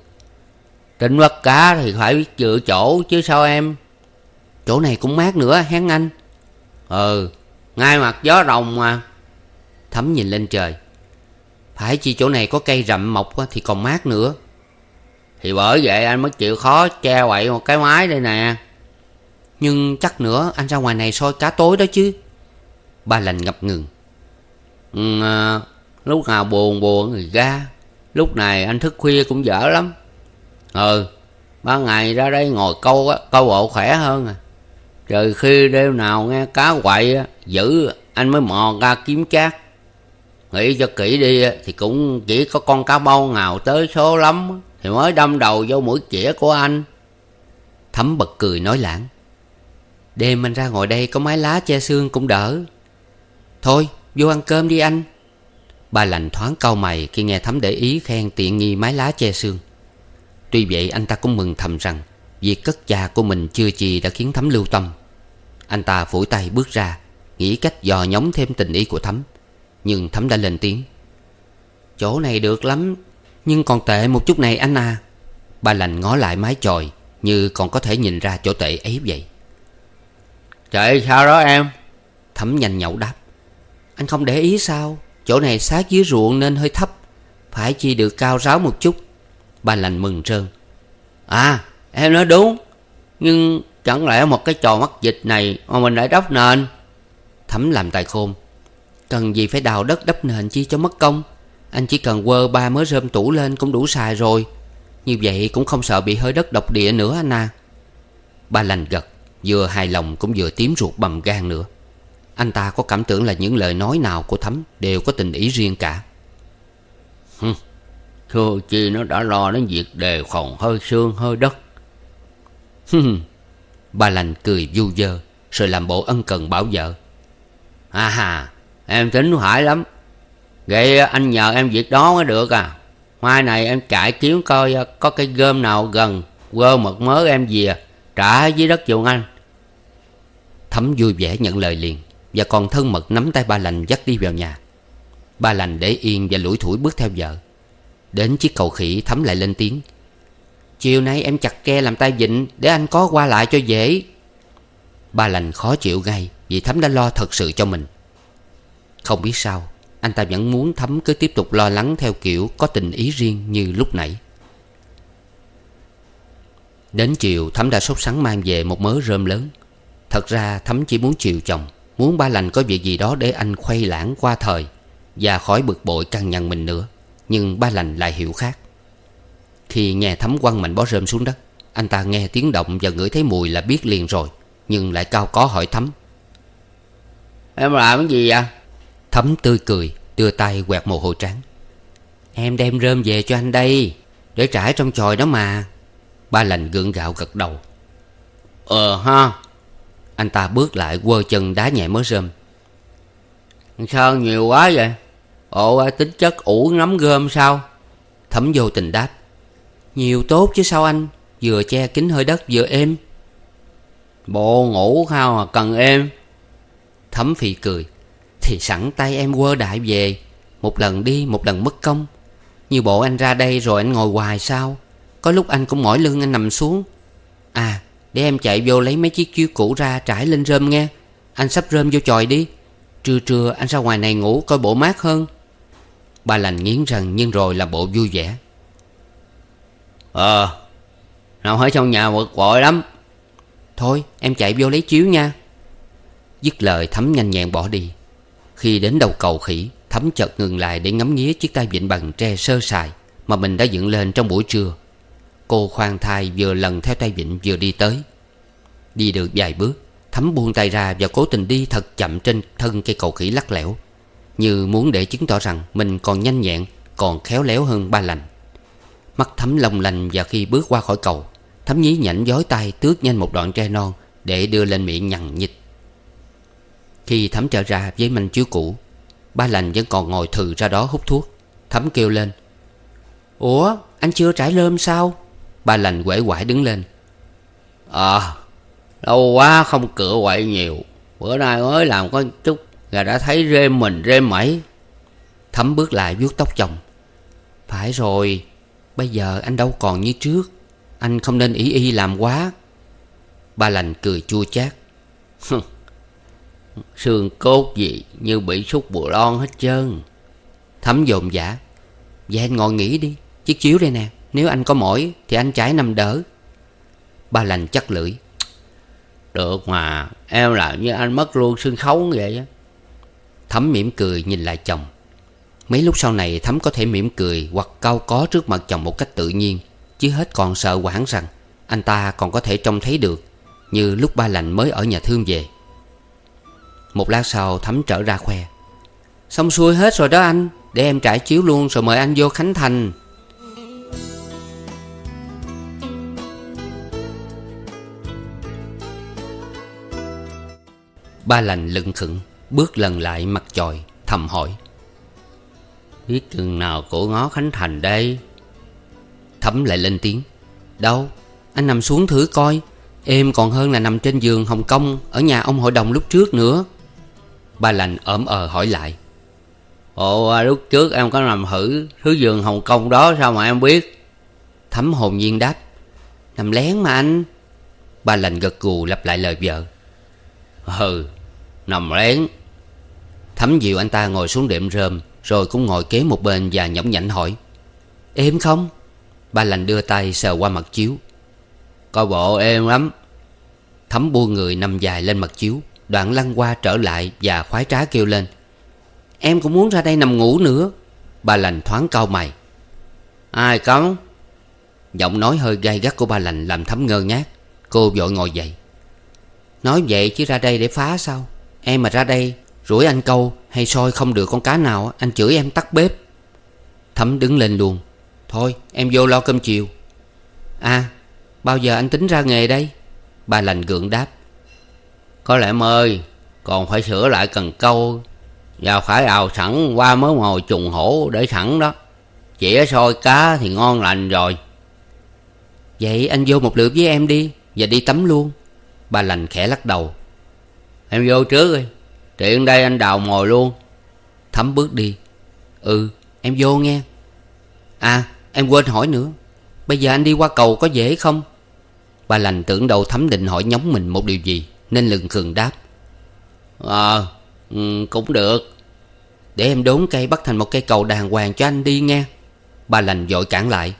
Speaker 2: Tính bắt cá thì phải biết chữa chỗ chứ sao em?
Speaker 1: Chỗ này cũng mát nữa hén anh.
Speaker 2: Ừ Ngay mặt gió rồng mà.
Speaker 1: Thấm nhìn lên trời. Phải chỉ chỗ này có cây rậm mọc thì còn mát nữa.
Speaker 2: Thì bởi vậy anh mới chịu khó che quậy một cái mái đây nè.
Speaker 1: Nhưng chắc nữa anh ra ngoài này soi cá tối đó chứ. Ba lành ngập ngừng.
Speaker 2: Ừ, à, Lúc nào buồn buồn thì ra. Lúc này anh thức khuya cũng dở lắm. Ừ ba ngày ra đây ngồi câu á Câu bộ khỏe hơn à rồi khi đêm nào nghe cá quậy Giữ anh mới mò ra kiếm chát. Nghĩ cho kỹ đi Thì cũng chỉ có con cá bao nào tới số lắm Thì mới đâm đầu vô mũi chĩa của anh.
Speaker 1: Thấm bật cười nói lãng. Đêm anh ra ngồi đây có mái lá che xương cũng đỡ. Thôi, vô ăn cơm đi anh. Ba lành thoáng cau mày khi nghe Thấm để ý khen tiện nghi mái lá che xương. Tuy vậy anh ta cũng mừng thầm rằng Việc cất cha của mình chưa chi đã khiến Thấm lưu tâm. Anh ta phủi tay bước ra Nghĩ cách dò nhóng thêm tình ý của Thấm Nhưng Thấm đã lên tiếng. Chỗ này được lắm Nhưng còn tệ một chút này anh à. Ba lành ngó lại mái chòi Như còn có thể nhìn ra chỗ tệ ấy vậy.
Speaker 2: Trời sao đó em?
Speaker 1: Thấm nhanh nhậu đáp. Anh không để ý sao? Chỗ này sát dưới ruộng nên hơi thấp Phải chi được cao ráo một chút. Ba lành mừng trơn.
Speaker 2: À em nói đúng Nhưng Chẳng lẽ một cái trò mắc dịch này Mà mình lại đắp nền?
Speaker 1: Thấm làm tài khôn Cần gì phải đào đất đắp nền chi cho mất công? Anh chỉ cần quơ ba mớ rơm tủ lên cũng đủ xài rồi. Như vậy cũng không sợ bị hơi đất độc địa nữa anh à. Ba lành gật Vừa hài lòng cũng vừa tím ruột bầm gan nữa. Anh ta có cảm tưởng là những lời nói nào của Thấm Đều có tình ý riêng cả.
Speaker 2: Hừ, Thưa chi nó đã lo đến việc đề phòng hơi xương hơi đất.
Speaker 1: Ba lành cười du dơ, Rồi làm bộ ân cần bảo vợ.
Speaker 2: À hà Em tính hỏi lắm. Vậy anh nhờ em việc đó mới được à. Mai này em chạy kiếm coi à, Có cái gom nào gần, Quơ mật mớ em về, Trả dưới đất dùng anh.
Speaker 1: Thấm vui vẻ nhận lời liền, Và còn thân mật nắm tay ba lành dắt đi vào nhà. Ba lành để yên và lủi thủi bước theo vợ. Đến chiếc cầu khỉ Thấm lại lên tiếng. Chiều nay em chặt ke làm tay vịn Để anh có qua lại cho dễ. Ba lành khó chịu ngay Vì Thấm đã lo thật sự cho mình. Không biết sao, Anh ta vẫn muốn Thấm cứ tiếp tục lo lắng Theo kiểu có tình ý riêng như lúc nãy. Đến chiều Thấm đã sốt sắng mang về một mớ rơm lớn. Thật ra Thấm chỉ muốn chiều chồng, Muốn ba lành có việc gì đó để anh khuây lãng qua thời Và khỏi bực bội căng nhằn mình nữa. Nhưng ba lành lại hiểu khác. Khi nghe Thấm quăng mạnh bó rơm xuống đất. Anh ta nghe tiếng động và ngửi thấy mùi là biết liền rồi Nhưng lại cao có hỏi Thấm.
Speaker 2: Em làm cái gì vậy?
Speaker 1: Thấm tươi cười Đưa tay quẹt mồ hôi trắng Em đem rơm về cho anh đây Để trải trong chòi đó mà. Ba lành gượng gạo gật đầu.
Speaker 2: Ờ ha.
Speaker 1: Anh ta bước lại quơ chân đá nhẹ mớ rơm.
Speaker 2: Sao nhiều quá vậy? Ồ tính chất ủ nắm gom sao?
Speaker 1: Thấm vô tình đáp nhiều tốt chứ sao anh? Vừa che kính hơi đất vừa êm.
Speaker 2: Bộ ngủ sao mà cần êm.
Speaker 1: Thấm phì cười. Thì sẵn tay em quơ đại về. Một lần đi, một lần mất công. Như bộ anh ra đây rồi anh ngồi hoài sao? Có lúc anh cũng mỏi lưng anh nằm xuống. À để em chạy vô lấy mấy chiếc chiếu cũ ra trải lên rơm nghe. Anh sắp rơm vô chòi đi. Trưa trưa anh ra ngoài này ngủ coi bộ mát hơn. Ba lành nghiến rằng nhưng rồi là bộ vui vẻ.
Speaker 2: Ờ. Nào ở trong nhà quật vội lắm.
Speaker 1: Thôi, em chạy vô lấy chiếu nha. Dứt lời Thấm nhanh nhẹn bỏ đi. Khi đến đầu cầu khỉ Thấm chợt ngừng lại để ngắm nghía chiếc tay vịn bằng tre sơ sài Mà mình đã dựng lên trong buổi trưa. Cô khoan thai vừa lần theo tay vịn vừa đi tới. Đi được vài bước Thấm buông tay ra và cố tình đi thật chậm trên thân cây cầu khỉ lắc lẻo Như muốn để chứng tỏ rằng mình còn nhanh nhẹn, Còn khéo léo hơn ba lành Mắt thấm long lành và khi bước qua khỏi cầu, Thấm nhí nhảnh giói tay tước nhanh một đoạn tre non Để đưa lên miệng nhằn nhịch Khi thấm trở ra với manh chiếu cũ, Ba lành vẫn còn ngồi thừ ra đó hút thuốc. Thấm kêu lên, Ủa, anh chưa trải lơm sao? Ba lành quể quải đứng lên
Speaker 2: Ờ Lâu quá không cựa quậy nhiều. Bữa nay mới làm có chút gà đã thấy rê mình rê mẩy.
Speaker 1: Thấm bước lại vuốt tóc chồng, Phải rồi Bây giờ anh đâu còn như trước. Anh không nên ý y làm quá. Ba lành cười chua chát.
Speaker 2: Xương cốt gì Như bị xúc bùa lon hết trơn.
Speaker 1: Thấm dồn giả Vậy anh ngồi nghỉ đi, Chiếc chiếu đây nè. Nếu anh có mỏi Thì anh trải nằm đỡ. Ba lành chắc lưỡi.
Speaker 2: Được mà, Em làm như anh mất luôn xương khấu vậy á.
Speaker 1: Thấm mỉm cười nhìn lại chồng. Mấy lúc sau này thắm có thể mỉm cười Hoặc cao có trước mặt chồng một cách tự nhiên, Chứ hết còn sợ quản rằng Anh ta còn có thể trông thấy được Như lúc ba lành mới ở nhà thương về. Một lát sau thắm trở ra khoe. Xong xuôi hết rồi đó anh, Để em trải chiếu luôn rồi mời anh vô Khánh Thành. Ba lành lựng khựng, Bước lần lại mặt chòi, Thầm hỏi.
Speaker 2: Biết chừng nào cổ ngó Khánh Thành đây?
Speaker 1: Thấm lại lên tiếng. Đâu? Anh nằm xuống thử coi. Êm còn hơn là nằm trên giường Hồng Kông, Ở nhà ông hội đồng lúc trước nữa. Ba lành ỡm ờ hỏi lại.
Speaker 2: Ồ à, lúc trước em có nằm thử Thứ giường Hồng Kông đó sao mà em biết?
Speaker 1: Thấm hồn nhiên đáp. Nằm lén mà anh. Ba lành gật gù lặp lại lời vợ.
Speaker 2: Ừ Nằm lén.
Speaker 1: Thấm dịu anh ta ngồi xuống đệm rơm. Rồi cũng ngồi kế một bên và nhõng nhảnh hỏi Êm không? Ba lành đưa tay sờ qua mặt chiếu.
Speaker 2: Coi bộ êm lắm.
Speaker 1: Thấm buông người nằm dài lên mặt chiếu, Đoạn lăn qua trở lại và khoái trá kêu lên, Em cũng muốn ra đây nằm ngủ nữa. Ba lành thoáng cau mày.
Speaker 2: Ai cấm
Speaker 1: Giọng nói hơi gai gắt của ba lành làm thấm ngơ ngác. Cô vội ngồi dậy. Nói vậy chứ ra đây để phá sao? Em mà ra đây Rủi anh câu, hay soi không được con cá nào, Anh chửi em tắt bếp. Thấm đứng lên luôn. Thôi, em vô lo cơm chiều. À bao giờ anh tính ra nghề đây? Bà lành gượng đáp.
Speaker 2: Có lẽ mời Còn phải sửa lại cần câu. Và phải ào sẵn qua mới ngồi trùng hổ để sẵn đó. Chỉ soi cá thì ngon lành rồi.
Speaker 1: Vậy anh vô một lượt với em đi, Và đi tắm luôn. Bà lành khẽ lắc đầu.
Speaker 2: Em vô trước đi. Tiện đây anh đào ngồi luôn.
Speaker 1: Thấm bước đi. Ừ em vô nghe. À em quên hỏi nữa. Bây giờ anh đi qua cầu có dễ không? Bà lành tưởng đầu thấm định hỏi nhóm mình một điều gì, Nên lừng khừng đáp.
Speaker 2: Ờ ừ, cũng được.
Speaker 1: Để em đốn cây bắt thành một cây cầu đàng hoàng cho anh đi nghe. Bà lành vội cản lại.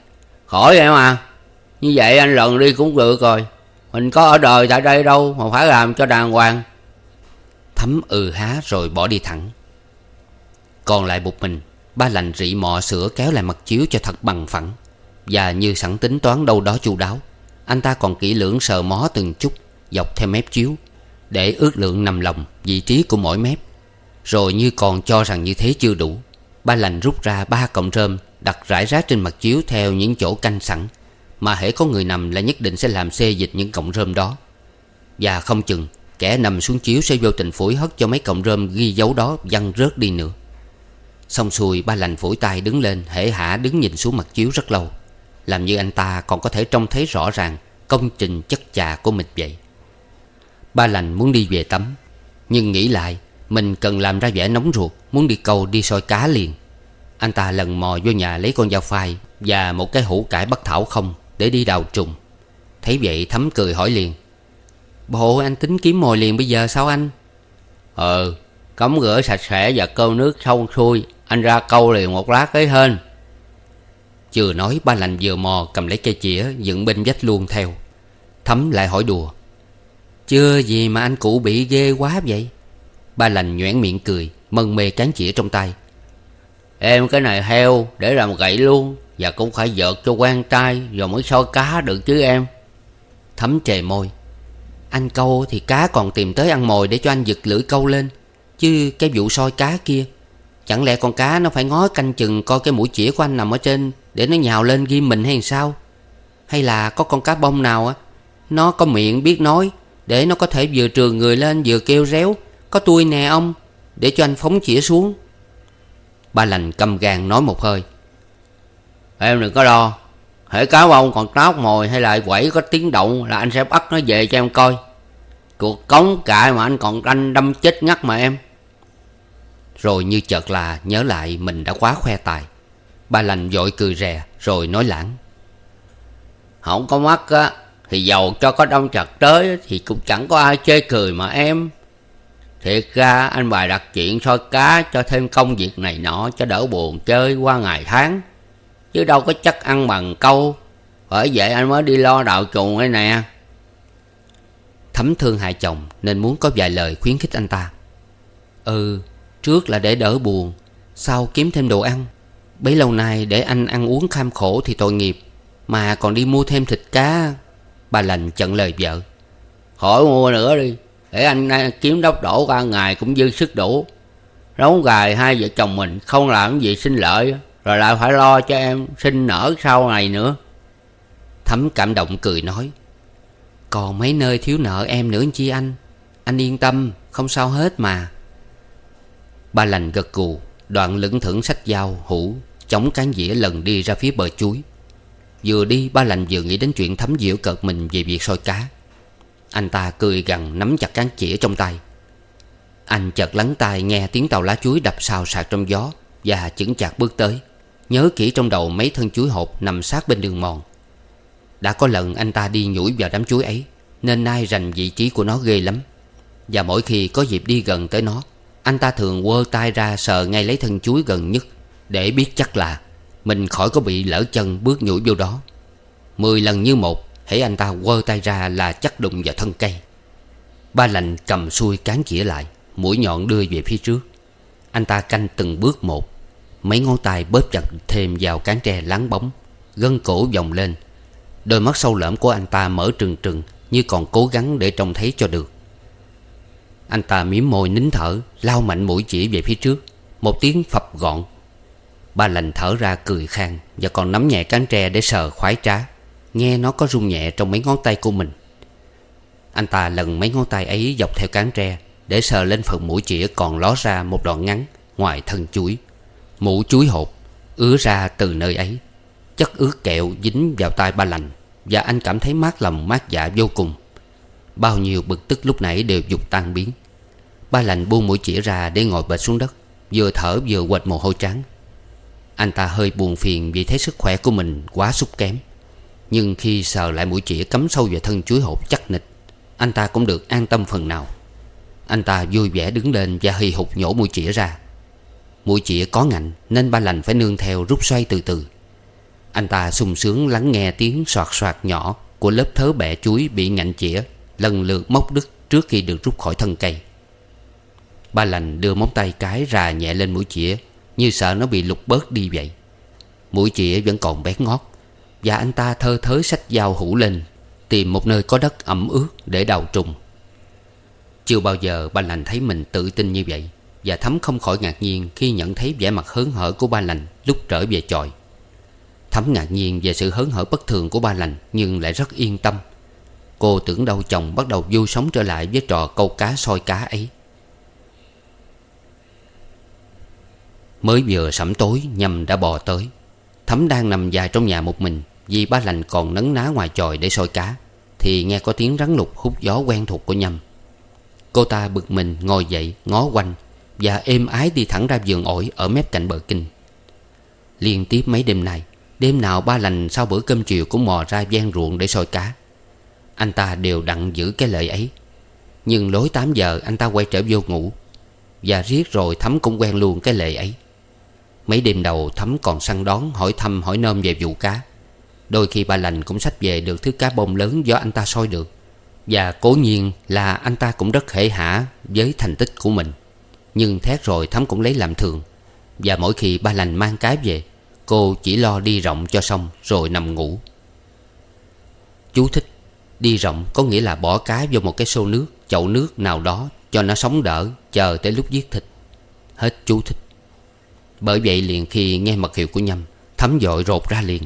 Speaker 2: Khỏi em à. Như vậy anh lần đi cũng được rồi. Mình có ở đời tại đây đâu, Mà phải làm cho đàng hoàng.
Speaker 1: Thấm ừ há rồi bỏ đi thẳng. Còn lại một mình, Ba lành rị mọ sữa kéo lại mặt chiếu cho thật bằng phẳng. Và như sẵn tính toán đâu đó chu đáo, Anh ta còn kỹ lưỡng sờ mó từng chút, Dọc theo mép chiếu, Để ước lượng nằm lòng vị trí của mỗi mép. Rồi như còn cho rằng như thế chưa đủ, Ba lành rút ra ba cọng rơm, Đặt rải rác trên mặt chiếu theo những chỗ canh sẵn, Mà hễ có người nằm là nhất định sẽ làm xê dịch những cọng rơm đó. Và không chừng Kẻ nằm xuống chiếu sẽ vô tình phổi hất cho mấy cọng rơm ghi dấu đó văng rớt đi nữa. Xong xuôi, ba lành phủi tay đứng lên, Hễ hả đứng nhìn xuống mặt chiếu rất lâu. Làm như anh ta còn có thể trông thấy rõ ràng Công trình chất chà của mình vậy. Ba lành muốn đi về tắm, Nhưng nghĩ lại, Mình cần làm ra vẻ nóng ruột, Muốn đi câu đi soi cá liền. Anh ta lần mò vô nhà lấy con dao phai Và một cái hũ cải bắt thảo không Để đi đào trùng. Thấy vậy thấm cười hỏi liền Bộ anh tính kiếm mồi liền bây giờ sao anh?
Speaker 2: Ừ Cấm rửa sạch sẽ và cơm nước xong xuôi Anh ra câu liền một lát ấy hên.
Speaker 1: Chưa nói ba lành vừa mò cầm lấy cây chĩa Dựng bên vách luôn theo. Thấm lại hỏi đùa. Chưa gì mà anh cụ bị ghê quá vậy? Ba lành nhoẻn miệng cười Mân mê cán chĩa trong tay.
Speaker 2: Em cái này heo để làm gậy luôn Và cũng phải vợt cho quan trai Rồi mới soi cá được chứ em.
Speaker 1: Thấm trề môi anh câu thì cá còn tìm tới ăn mồi Để cho anh giật lưỡi câu lên. Chứ cái vụ soi cá kia, Chẳng lẽ con cá nó phải ngó canh chừng Coi cái mũi chĩa của anh nằm ở trên Để nó nhào lên ghim mình hay sao? Hay là có con cá bông nào á, Nó có miệng biết nói Để nó có thể vừa trường người lên vừa kêu réo, Có tôi nè ông, Để cho anh phóng chĩa xuống? Ba lành cầm gàng nói một hơi.
Speaker 2: Em đừng có lo, Hễ cá bông còn tráo mồi hay là quẩy có tiếng động Là anh sẽ bắt nó về cho em coi. Cuộc cống cại mà anh còn tranh đâm chết ngắt mà em.
Speaker 1: Rồi như chợt là nhớ lại mình đã quá khoe tài. Ba lành vội cười rè, rồi nói lãng.
Speaker 2: Không có mắt á, Thì giàu cho có đông chặt tới Thì cũng chẳng có ai chê cười mà em. Thiệt ra anh bài đặt chuyện soi cá Cho thêm công việc này nọ Cho đỡ buồn chơi qua ngày tháng. Chứ đâu có chắc ăn bằng câu. Bởi vậy anh mới đi lo đạo trùng ấy nè.
Speaker 1: Thấm thương hại chồng Nên muốn có vài lời khuyến khích anh ta. Ừ Trước là để đỡ buồn Sau kiếm thêm đồ ăn. Bấy lâu nay để anh ăn uống kham khổ thì tội nghiệp Mà còn đi mua thêm thịt cá. Bà lành chận lời vợ.
Speaker 2: Khỏi mua nữa đi Để anh kiếm đốc đổ qua ngày cũng dư sức đủ. Rấu gài hai vợ chồng mình không làm gì sinh lợi Rồi lại phải lo cho em sinh nở sau này nữa.
Speaker 1: Thấm cảm động cười nói còn mấy nơi thiếu nợ em nữa chi anh? Anh yên tâm, Không sao hết mà. Ba lành gật gù, Đoạn lững thững sách dao hũ, Chống cán dĩa lần đi ra phía bờ chuối. Vừa đi, ba lành vừa nghĩ đến chuyện thấm diễu cợt mình về việc soi cá. Anh ta cười gằn nắm chặt cán chĩa trong tay. Anh chợt lắng tai nghe tiếng tàu lá chuối đập xào sạc trong gió Và chững chạc bước tới. Nhớ kỹ trong đầu mấy thân chuối hộp nằm sát bên đường mòn. Đã có lần anh ta đi nhủi vào đám chuối ấy, Nên nay rành vị trí của nó ghê lắm. Và mỗi khi có dịp đi gần tới nó, Anh ta thường quơ tay ra sờ ngay lấy thân chuối gần nhất, Để biết chắc là Mình khỏi có bị lỡ chân bước nhủi vô đó. Mười lần như một Hãy anh ta quơ tay ra là chắc đụng vào thân cây. Ba lành cầm xuôi cán chĩa lại, Mũi nhọn đưa về phía trước. Anh ta canh từng bước một, Mấy ngón tay bóp chặt thêm vào cán tre lắng bóng, Gân cổ vòng lên Đôi mắt sâu lõm của anh ta mở trừng trừng Như còn cố gắng để trông thấy cho được. Anh ta mím môi nín thở Lao mạnh mũi chỉ về phía trước. Một tiếng phập gọn. Ba lành thở ra cười khang Và còn nắm nhẹ cán tre để sờ khoái trá. Nghe nó có rung nhẹ trong mấy ngón tay của mình. Anh ta lần mấy ngón tay ấy dọc theo cán tre Để sờ lên phần mũi chĩa còn ló ra một đoạn ngắn Ngoài thân chuối. Mũ chuối hột Ứa ra từ nơi ấy. Chất ướt kẹo dính vào tay ba lành. Và anh cảm thấy mát lòng, mát dạ vô cùng. Bao nhiêu bực tức lúc nãy đều dục tan biến. Ba lành buông mũi chỉ ra để ngồi bệt xuống đất, Vừa thở vừa quệt mồ hôi trắng. Anh ta hơi buồn phiền vì thấy sức khỏe của mình quá sút kém. Nhưng khi sờ lại mũi chỉ cắm sâu vào thân chuối hột chắc nịch, Anh ta cũng được an tâm phần nào. Anh ta vui vẻ đứng lên và hì hục nhổ mũi chỉ ra. Mũi chỉ có ngạnh Nên ba lành phải nương theo rút xoay từ từ. Anh ta sung sướng lắng nghe tiếng soạt soạt nhỏ Của lớp thớ bẻ chuối bị ngạnh chĩa, Lần lượt móc đứt trước khi được rút khỏi thân cây. Ba lành đưa móng tay cái rà nhẹ lên mũi chĩa, Như sợ nó bị lục bớt đi vậy. Mũi chĩa vẫn còn bén ngót, Và anh ta thơ thới sách dao hũ lên, Tìm một nơi có đất ẩm ướt để đào trùng. Chưa bao giờ ba lành thấy mình tự tin như vậy, và thấm không khỏi ngạc nhiên Khi nhận thấy vẻ mặt hớn hở của ba lành Lúc trở về tròi thấm ngạc nhiên về sự hớn hở bất thường của ba lành, Nhưng lại rất yên tâm. Cô tưởng đâu chồng bắt đầu vui sống trở lại Với trò câu cá soi cá ấy. Mới vừa sẩm tối, Nhâm đã bò tới. Thắm đang nằm dài trong nhà một mình, Vì ba lành còn nấn ná ngoài tròi để soi cá, Thì nghe có tiếng rắn lục hút gió quen thuộc của Nhâm. Cô ta bực mình ngồi dậy, ngó quanh, và êm ái đi thẳng ra giường ổi Ở mép cạnh bờ kinh. Liên tiếp mấy đêm nay Đêm nào ba lành sau bữa cơm chiều Cũng mò ra gian ruộng để soi cá. Anh ta đều đặn giữ cái lời ấy. Nhưng lối 8 giờ, anh ta quay trở vô ngủ. Và riết rồi Thắm cũng quen luôn cái lệ ấy. Mấy đêm đầu, Thắm còn săn đón, Hỏi thăm, hỏi nôm về vụ cá. Đôi khi ba lành cũng sách về được thứ cá bông lớn Do anh ta soi được. Và cố nhiên là anh ta cũng rất hệ hả Với thành tích của mình. Nhưng thét rồi Thắm cũng lấy làm thường. Và mỗi khi ba lành mang cái về Cô chỉ lo đi rộng cho xong Rồi nằm ngủ. Chú thích, Đi rộng có nghĩa là bỏ cá vô một cái xô nước, Chậu nước nào đó Cho nó sống đỡ, Chờ tới lúc giết thịt. Hết chú thích. Bởi vậy liền khi nghe mật hiệu của nhâm, Thấm dội rột ra liền.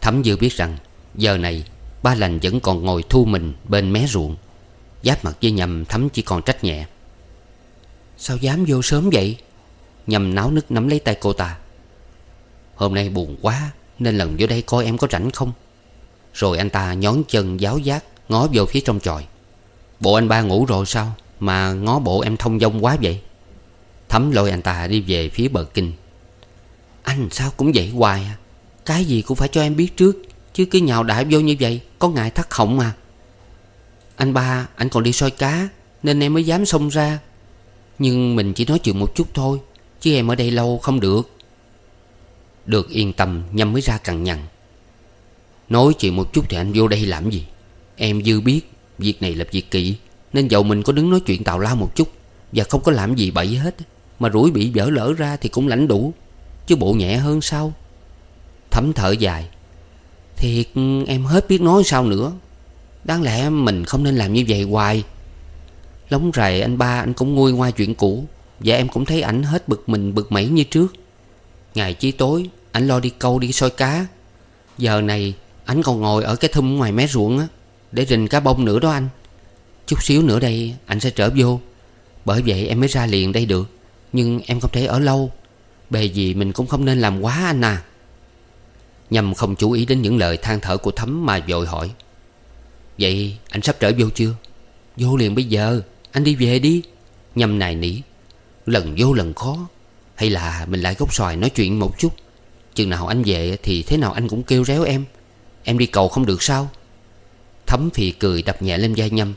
Speaker 1: Thấm dư biết rằng, Giờ này, ba lành vẫn còn ngồi thu mình bên mé ruộng. Giáp mặt với nhầm thấm chỉ còn trách nhẹ. Sao dám vô sớm vậy? Nhầm náo nức nắm lấy tay cô ta. Hôm nay buồn quá, Nên lần vô đây coi em có rảnh không? Rồi anh ta nhón chân giáo giác, Ngó vô phía trong tròi Bộ anh ba ngủ rồi sao Mà ngó bộ em thông dong quá vậy? Thấm lôi anh ta đi về phía bờ kinh. Anh sao cũng vậy hoài à? Cái gì cũng phải cho em biết trước, Chứ cứ nhào đại vô như vậy, Có ngại thắt họng mà. Anh ba, anh còn đi soi cá, Nên em mới dám xông ra. Nhưng mình chỉ nói chuyện một chút thôi, Chứ em ở đây lâu không được. Được yên tâm, Nhâm mới ra cằn nhằn. Nói chuyện một chút thì anh vô đây làm gì? Em dư biết Việc này là việc kỵ Nên dầu mình có đứng nói chuyện tào lao một chút Và không có làm gì bậy hết, Mà rủi bị vỡ lỡ ra thì cũng lãnh đủ, Chứ bộ nhẹ hơn sao? Thấm thở dài. Thiệt, em hết biết nói sao nữa. Đáng lẽ mình không nên làm như vậy hoài. Lóng rày anh ba, anh cũng nguôi ngoai chuyện cũ Và em cũng thấy ảnh hết bực mình, bực mẩy như trước. Ngày chi tối anh lo đi câu đi soi cá. Giờ này, anh còn ngồi ở cái thum ngoài mé ruộng á, Để rình cá bông nữa đó anh. Chút xíu nữa đây, Anh sẽ trở vô. Bởi vậy em mới ra liền đây được, Nhưng em không thể ở lâu. Bề gì mình cũng không nên làm quá anh à. Nhâm không chú ý đến những lời than thở của Thấm Mà vội hỏi. Vậy anh sắp trở vô chưa? Vô liền bây giờ, anh đi về đi. Nhâm nài nỉ. Lần vô lần khó. Hay là mình lại gốc xoài nói chuyện một chút. Chừng nào anh về thì thế nào anh cũng kêu réo em. Em đi cầu không được sao? Thấm phì cười đập nhẹ lên vai Nhâm.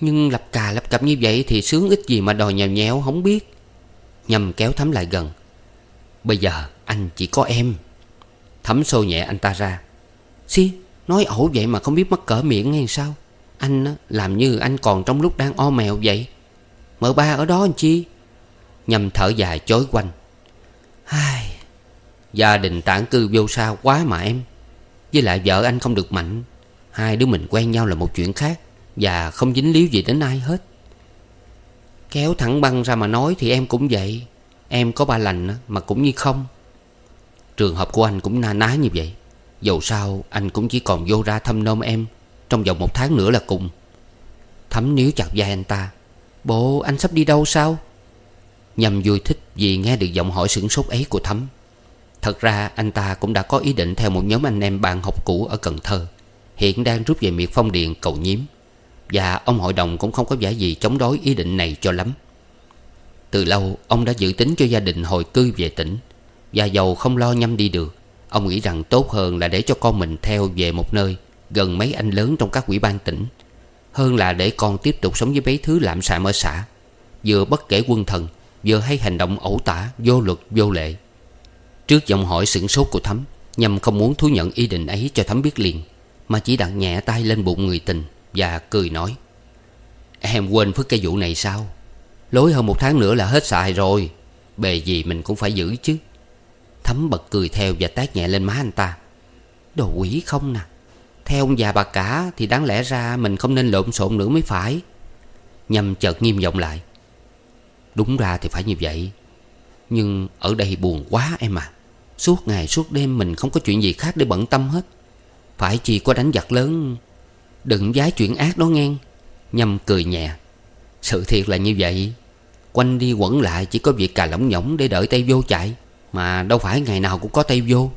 Speaker 1: Nhưng lập cà lập cặp như vậy Thì sướng ít gì mà đòi nhèo nhèo không biết. Nhâm kéo Thấm lại gần. Bây giờ anh chỉ có em. Thấm xô nhẹ anh ta ra. Xí, nói ẩu vậy mà không biết mắc cỡ miệng hay sao? Anh làm như anh còn trong lúc đang o mèo vậy. Mở ba ở đó anh chi? Nhâm thở dài chối quanh. Ai... Gia đình tản cư vô xa quá mà em. Với lại vợ anh không được mạnh. Hai đứa mình quen nhau là một chuyện khác Và không dính líu gì đến ai hết. Kéo thẳng băng ra mà nói thì em cũng vậy. Em có ba lành mà cũng như không. Trường hợp của anh cũng na ná như vậy. Dầu sao anh cũng chỉ còn vô ra thăm nom em Trong vòng một tháng nữa là cùng. Thấm níu chặt vai anh ta. Bộ anh sắp đi đâu sao? Nhằm vui thích vì nghe được giọng hỏi sửng sốt ấy của Thấm. Thật ra anh ta cũng đã có ý định theo một nhóm anh em bạn học cũ ở Cần Thơ. Hiện đang rút về miệt phong điện cầu nhiếm. Và ông hội đồng cũng không có vẻ gì chống đối ý định này cho lắm. Từ lâu ông đã dự tính cho gia đình hồi cư về tỉnh. Và giàu không lo nhâm đi được Ông nghĩ rằng tốt hơn là để cho con mình theo về một nơi Gần mấy anh lớn trong các quỹ ban tỉnh. Hơn là để con tiếp tục sống với mấy thứ lạm xạm ở xã. Vừa bất kể quân thần Vừa hay hành động ẩu tả, vô luật, vô lệ. Trước giọng hỏi sửng sốt của thắm Nhâm không muốn thú nhận ý định ấy cho thắm biết liền, Mà chỉ đặt nhẹ tay lên bụng người tình Và cười nói, Em quên phức cái vụ này sao? Lối hơn một tháng nữa là hết xài rồi, Bề gì mình cũng phải giữ chứ. Thắm bật cười theo và tát nhẹ lên má anh ta, Đồ quỷ không nè, Theo ông già bà cả Thì đáng lẽ ra mình không nên lộn xộn nữa mới phải. Nhâm chợt nghiêm giọng lại, Đúng ra thì phải như vậy, Nhưng ở đây buồn quá em à. Suốt ngày suốt đêm mình không có chuyện gì khác để bận tâm hết. Phải chỉ có đánh giặc lớn. Đừng giái chuyện ác đó nghe. Nhâm cười nhẹ. Sự thiệt là như vậy. Quanh đi quẩn lại chỉ có việc cà lỏng nhỏng để đợi tay vô chạy. Mà đâu phải ngày nào cũng có tay vô.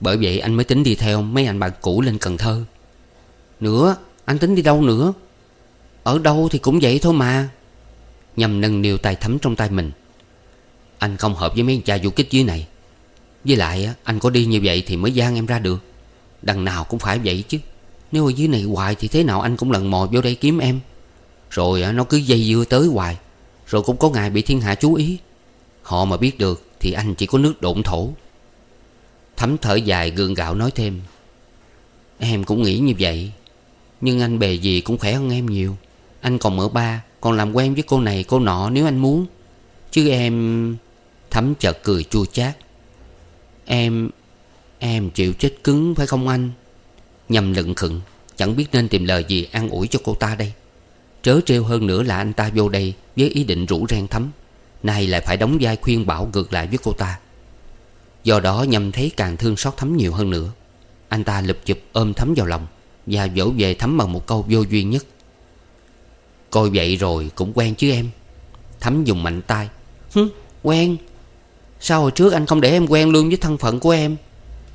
Speaker 1: Bởi vậy anh mới tính đi theo mấy anh bạn cũ lên Cần Thơ. Nữa, anh tính đi đâu nữa? Ở đâu thì cũng vậy thôi mà. Nhâm nâng niu tay thấm trong tay mình. Anh không hợp với mấy cha du kích dưới này. Với lại anh có đi như vậy thì mới gian em ra được. Đằng nào cũng phải vậy chứ. Nếu ở dưới này hoài thì thế nào anh cũng lần mò vô đây kiếm em. Rồi nó cứ dây dưa tới hoài. Rồi cũng có ngày bị thiên hạ chú ý. Họ mà biết được Thì anh chỉ có nước độn thổ. Thấm thở dài gượng gạo nói thêm. Em cũng nghĩ như vậy. Nhưng anh bề gì cũng khỏe hơn em nhiều. Anh còn mở ba, Còn làm quen với cô này, cô nọ nếu anh muốn. Chứ em Thấm chợt cười chua chát. Em Em chịu chết cứng phải không anh? Nhầm lận khựng Chẳng biết nên tìm lời gì an ủi cho cô ta đây. Trớ trêu hơn nữa là anh ta vô đây Với ý định rủ ren thấm. Nay lại phải đóng vai khuyên bảo ngược lại với cô ta. Do đó nhầm thấy càng thương xót thấm nhiều hơn nữa. Anh ta lụp chụp ôm thấm vào lòng Và dỗ về thấm bằng một câu vô duyên nhất. Coi vậy rồi cũng quen chứ em? Thấm dùng mạnh tay. Hứ, quen. Sao hồi trước anh không để em quen luôn với thân phận của em?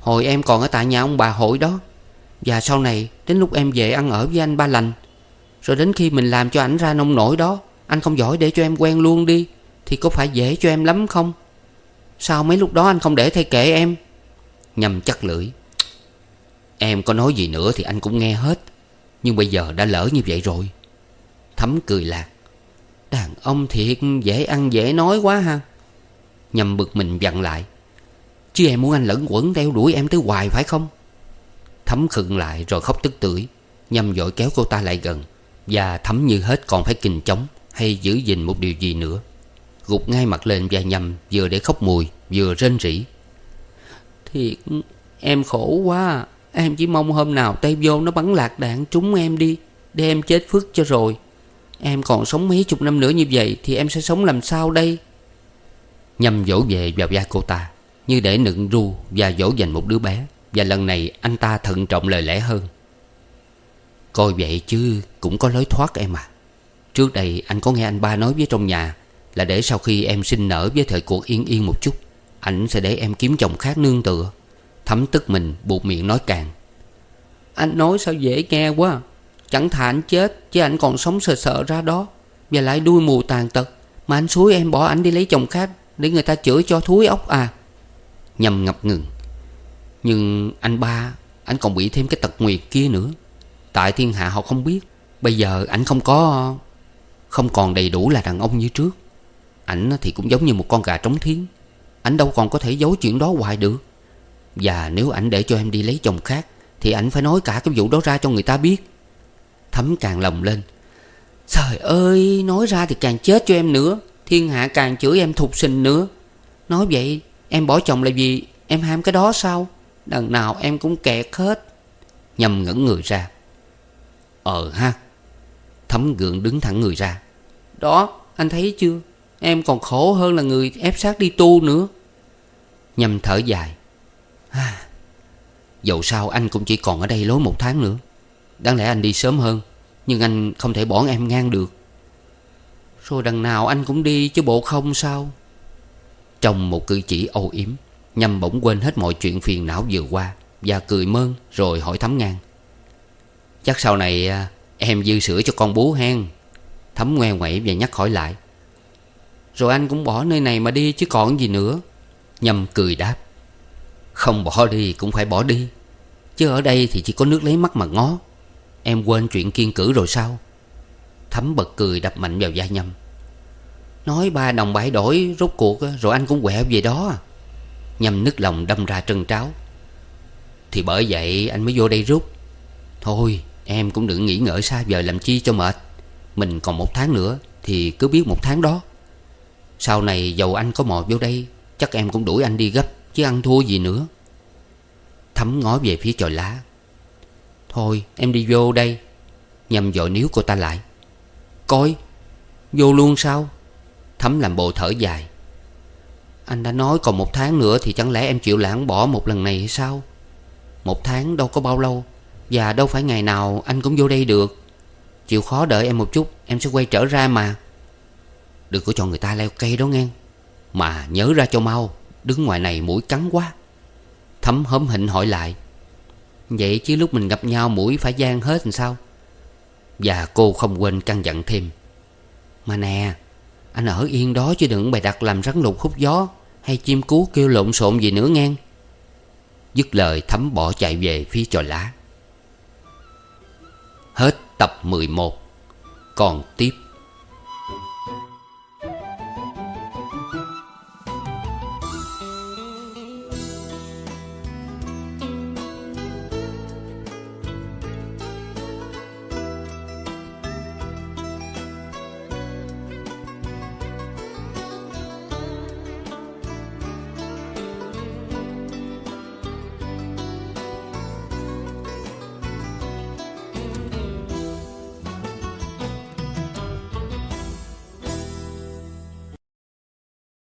Speaker 1: Hồi em còn ở tại nhà ông bà hội đó. Và sau này, Đến lúc em về ăn ở với anh ba lành. Rồi đến khi mình làm cho ảnh ra nông nổi đó, Anh không giỏi để cho em quen luôn đi, Thì có phải dễ cho em lắm không? Sao mấy lúc đó anh không để thay kệ em? Nhầm chắc lưỡi. Em có nói gì nữa thì anh cũng nghe hết. Nhưng bây giờ đã lỡ như vậy rồi. Thấm cười lạc. Đàn ông thiệt, dễ ăn dễ nói quá ha. Nhầm bực mình dặn lại. Chứ em muốn anh lẫn quẩn theo đuổi em tới hoài phải không? Thấm khựng lại rồi khóc tức tưởi. Nhầm dội kéo cô ta lại gần. Và thấm như hết còn phải kình chống Hay giữ gìn một điều gì nữa. Gục ngay mặt lên và nhầm Vừa để khóc mùi, vừa rên rỉ. Thiệt, em khổ quá. Em chỉ mong hôm nào tay vô nó bắn lạc đạn trúng em đi, Để em chết phước cho rồi. Em còn sống mấy chục năm nữa như vậy Thì em sẽ sống làm sao đây? Nhằm dỗ về vào da cô ta, Như để nựng ru và dỗ dành một đứa bé. Và lần này anh ta thận trọng lời lẽ hơn. Coi vậy chứ cũng có lối thoát em à. Trước đây anh có nghe anh ba nói với trong nhà Là để sau khi em sinh nở với thời cuộc yên yên một chút, ảnh sẽ để em kiếm chồng khác nương tựa. Thấm tức mình, buộc miệng nói càng. Anh nói sao dễ nghe quá. Chẳng thà anh chết, Chứ anh còn sống sợ sợ ra đó. Và lại đuôi mù tàn tật. Mà anh suối em bỏ anh đi lấy chồng khác. Để người ta chữa cho thúi ốc à? Nhầm ngập ngừng. Nhưng anh ba, Anh còn bị thêm cái tật nguyệt kia nữa. Tại thiên hạ họ không biết, Bây giờ anh không có, Không còn đầy đủ là đàn ông như trước. Ảnh thì cũng giống như một con gà trống thiến Ảnh đâu còn có thể giấu chuyện đó hoài được. Và nếu ảnh để cho em đi lấy chồng khác, Thì ảnh phải nói cả cái vụ đó ra cho người ta biết. Thấm càng lòng lên. Trời ơi, Nói ra thì càng chết cho em nữa. Thiên hạ càng chửi em thục sinh nữa. Nói vậy em bỏ chồng là vì Em ham cái đó sao? Đằng nào em cũng kẹt hết. Nhâm ngẩn người ra. Ờ ha. Thấm gượng đứng thẳng người ra. Đó anh thấy chưa? Em còn khổ hơn là người ép sát đi tu nữa. Nhâm thở dài. À, Dẫu sao anh cũng chỉ còn ở đây lối một tháng nữa. Đáng lẽ anh đi sớm hơn Nhưng anh không thể bỏ em ngang được. Rồi đằng nào anh cũng đi chứ bộ không sao. Trong một cử chỉ âu yếm, Nhâm bỗng quên hết mọi chuyện phiền não vừa qua Và cười mơn rồi hỏi thấm ngang. Chắc sau này à, em dư sữa cho con bú hen. Thấm ngoe ngoẩy và nhắc hỏi lại. Rồi anh cũng bỏ nơi này mà đi chứ còn gì nữa. Nhâm cười đáp. Không bỏ đi, cũng phải bỏ đi. Chứ ở đây thì chỉ có nước lấy mắt mà ngó. Em quên chuyện kiên cử rồi sao? Thấm bật cười đập mạnh vào da nhâm. Nói ba đồng bãi đổi, rốt cuộc ờ, Rồi anh cũng quẹo về đó. Nhâm nức lòng đâm ra trân tráo. Thì bởi vậy anh mới vô đây rút. Thôi, em cũng đừng nghĩ ngợi xa vời làm chi cho mệt. Mình còn một tháng nữa, Thì cứ biết một tháng đó. Sau này dầu anh có mò vô đây, Chắc em cũng đuổi anh đi gấp, Chứ ăn thua gì nữa. Thấm ngó về phía chòi lá. Thôi, em đi vô đây. Nhâm dội níu cô ta lại. Coi, Vô luôn sao? Thấm làm bộ thở dài. Anh đã nói còn một tháng nữa Thì chẳng lẽ em chịu lãng bỏ một lần này hay sao? Một tháng đâu có bao lâu, Và đâu phải ngày nào anh cũng vô đây được. Chịu khó đợi em một chút, Em sẽ quay trở ra mà. Đừng có cho người ta leo cây đó nghe. Mà nhớ ra cho mau, Đứng ngoài này mũi cắn quá. Thấm hớm hịnh hỏi lại. Vậy chứ lúc mình gặp nhau mũi phải gian hết làm sao? Và cô không quên căn dặn thêm. Mà nè, Anh ở yên đó chứ đừng bày đặt làm rắn lục hút gió Hay chim cú kêu lộn xộn gì nữa nghe. Dứt lời thấm bỏ chạy về phía trò lá. Hết tập 11 Còn tiếp.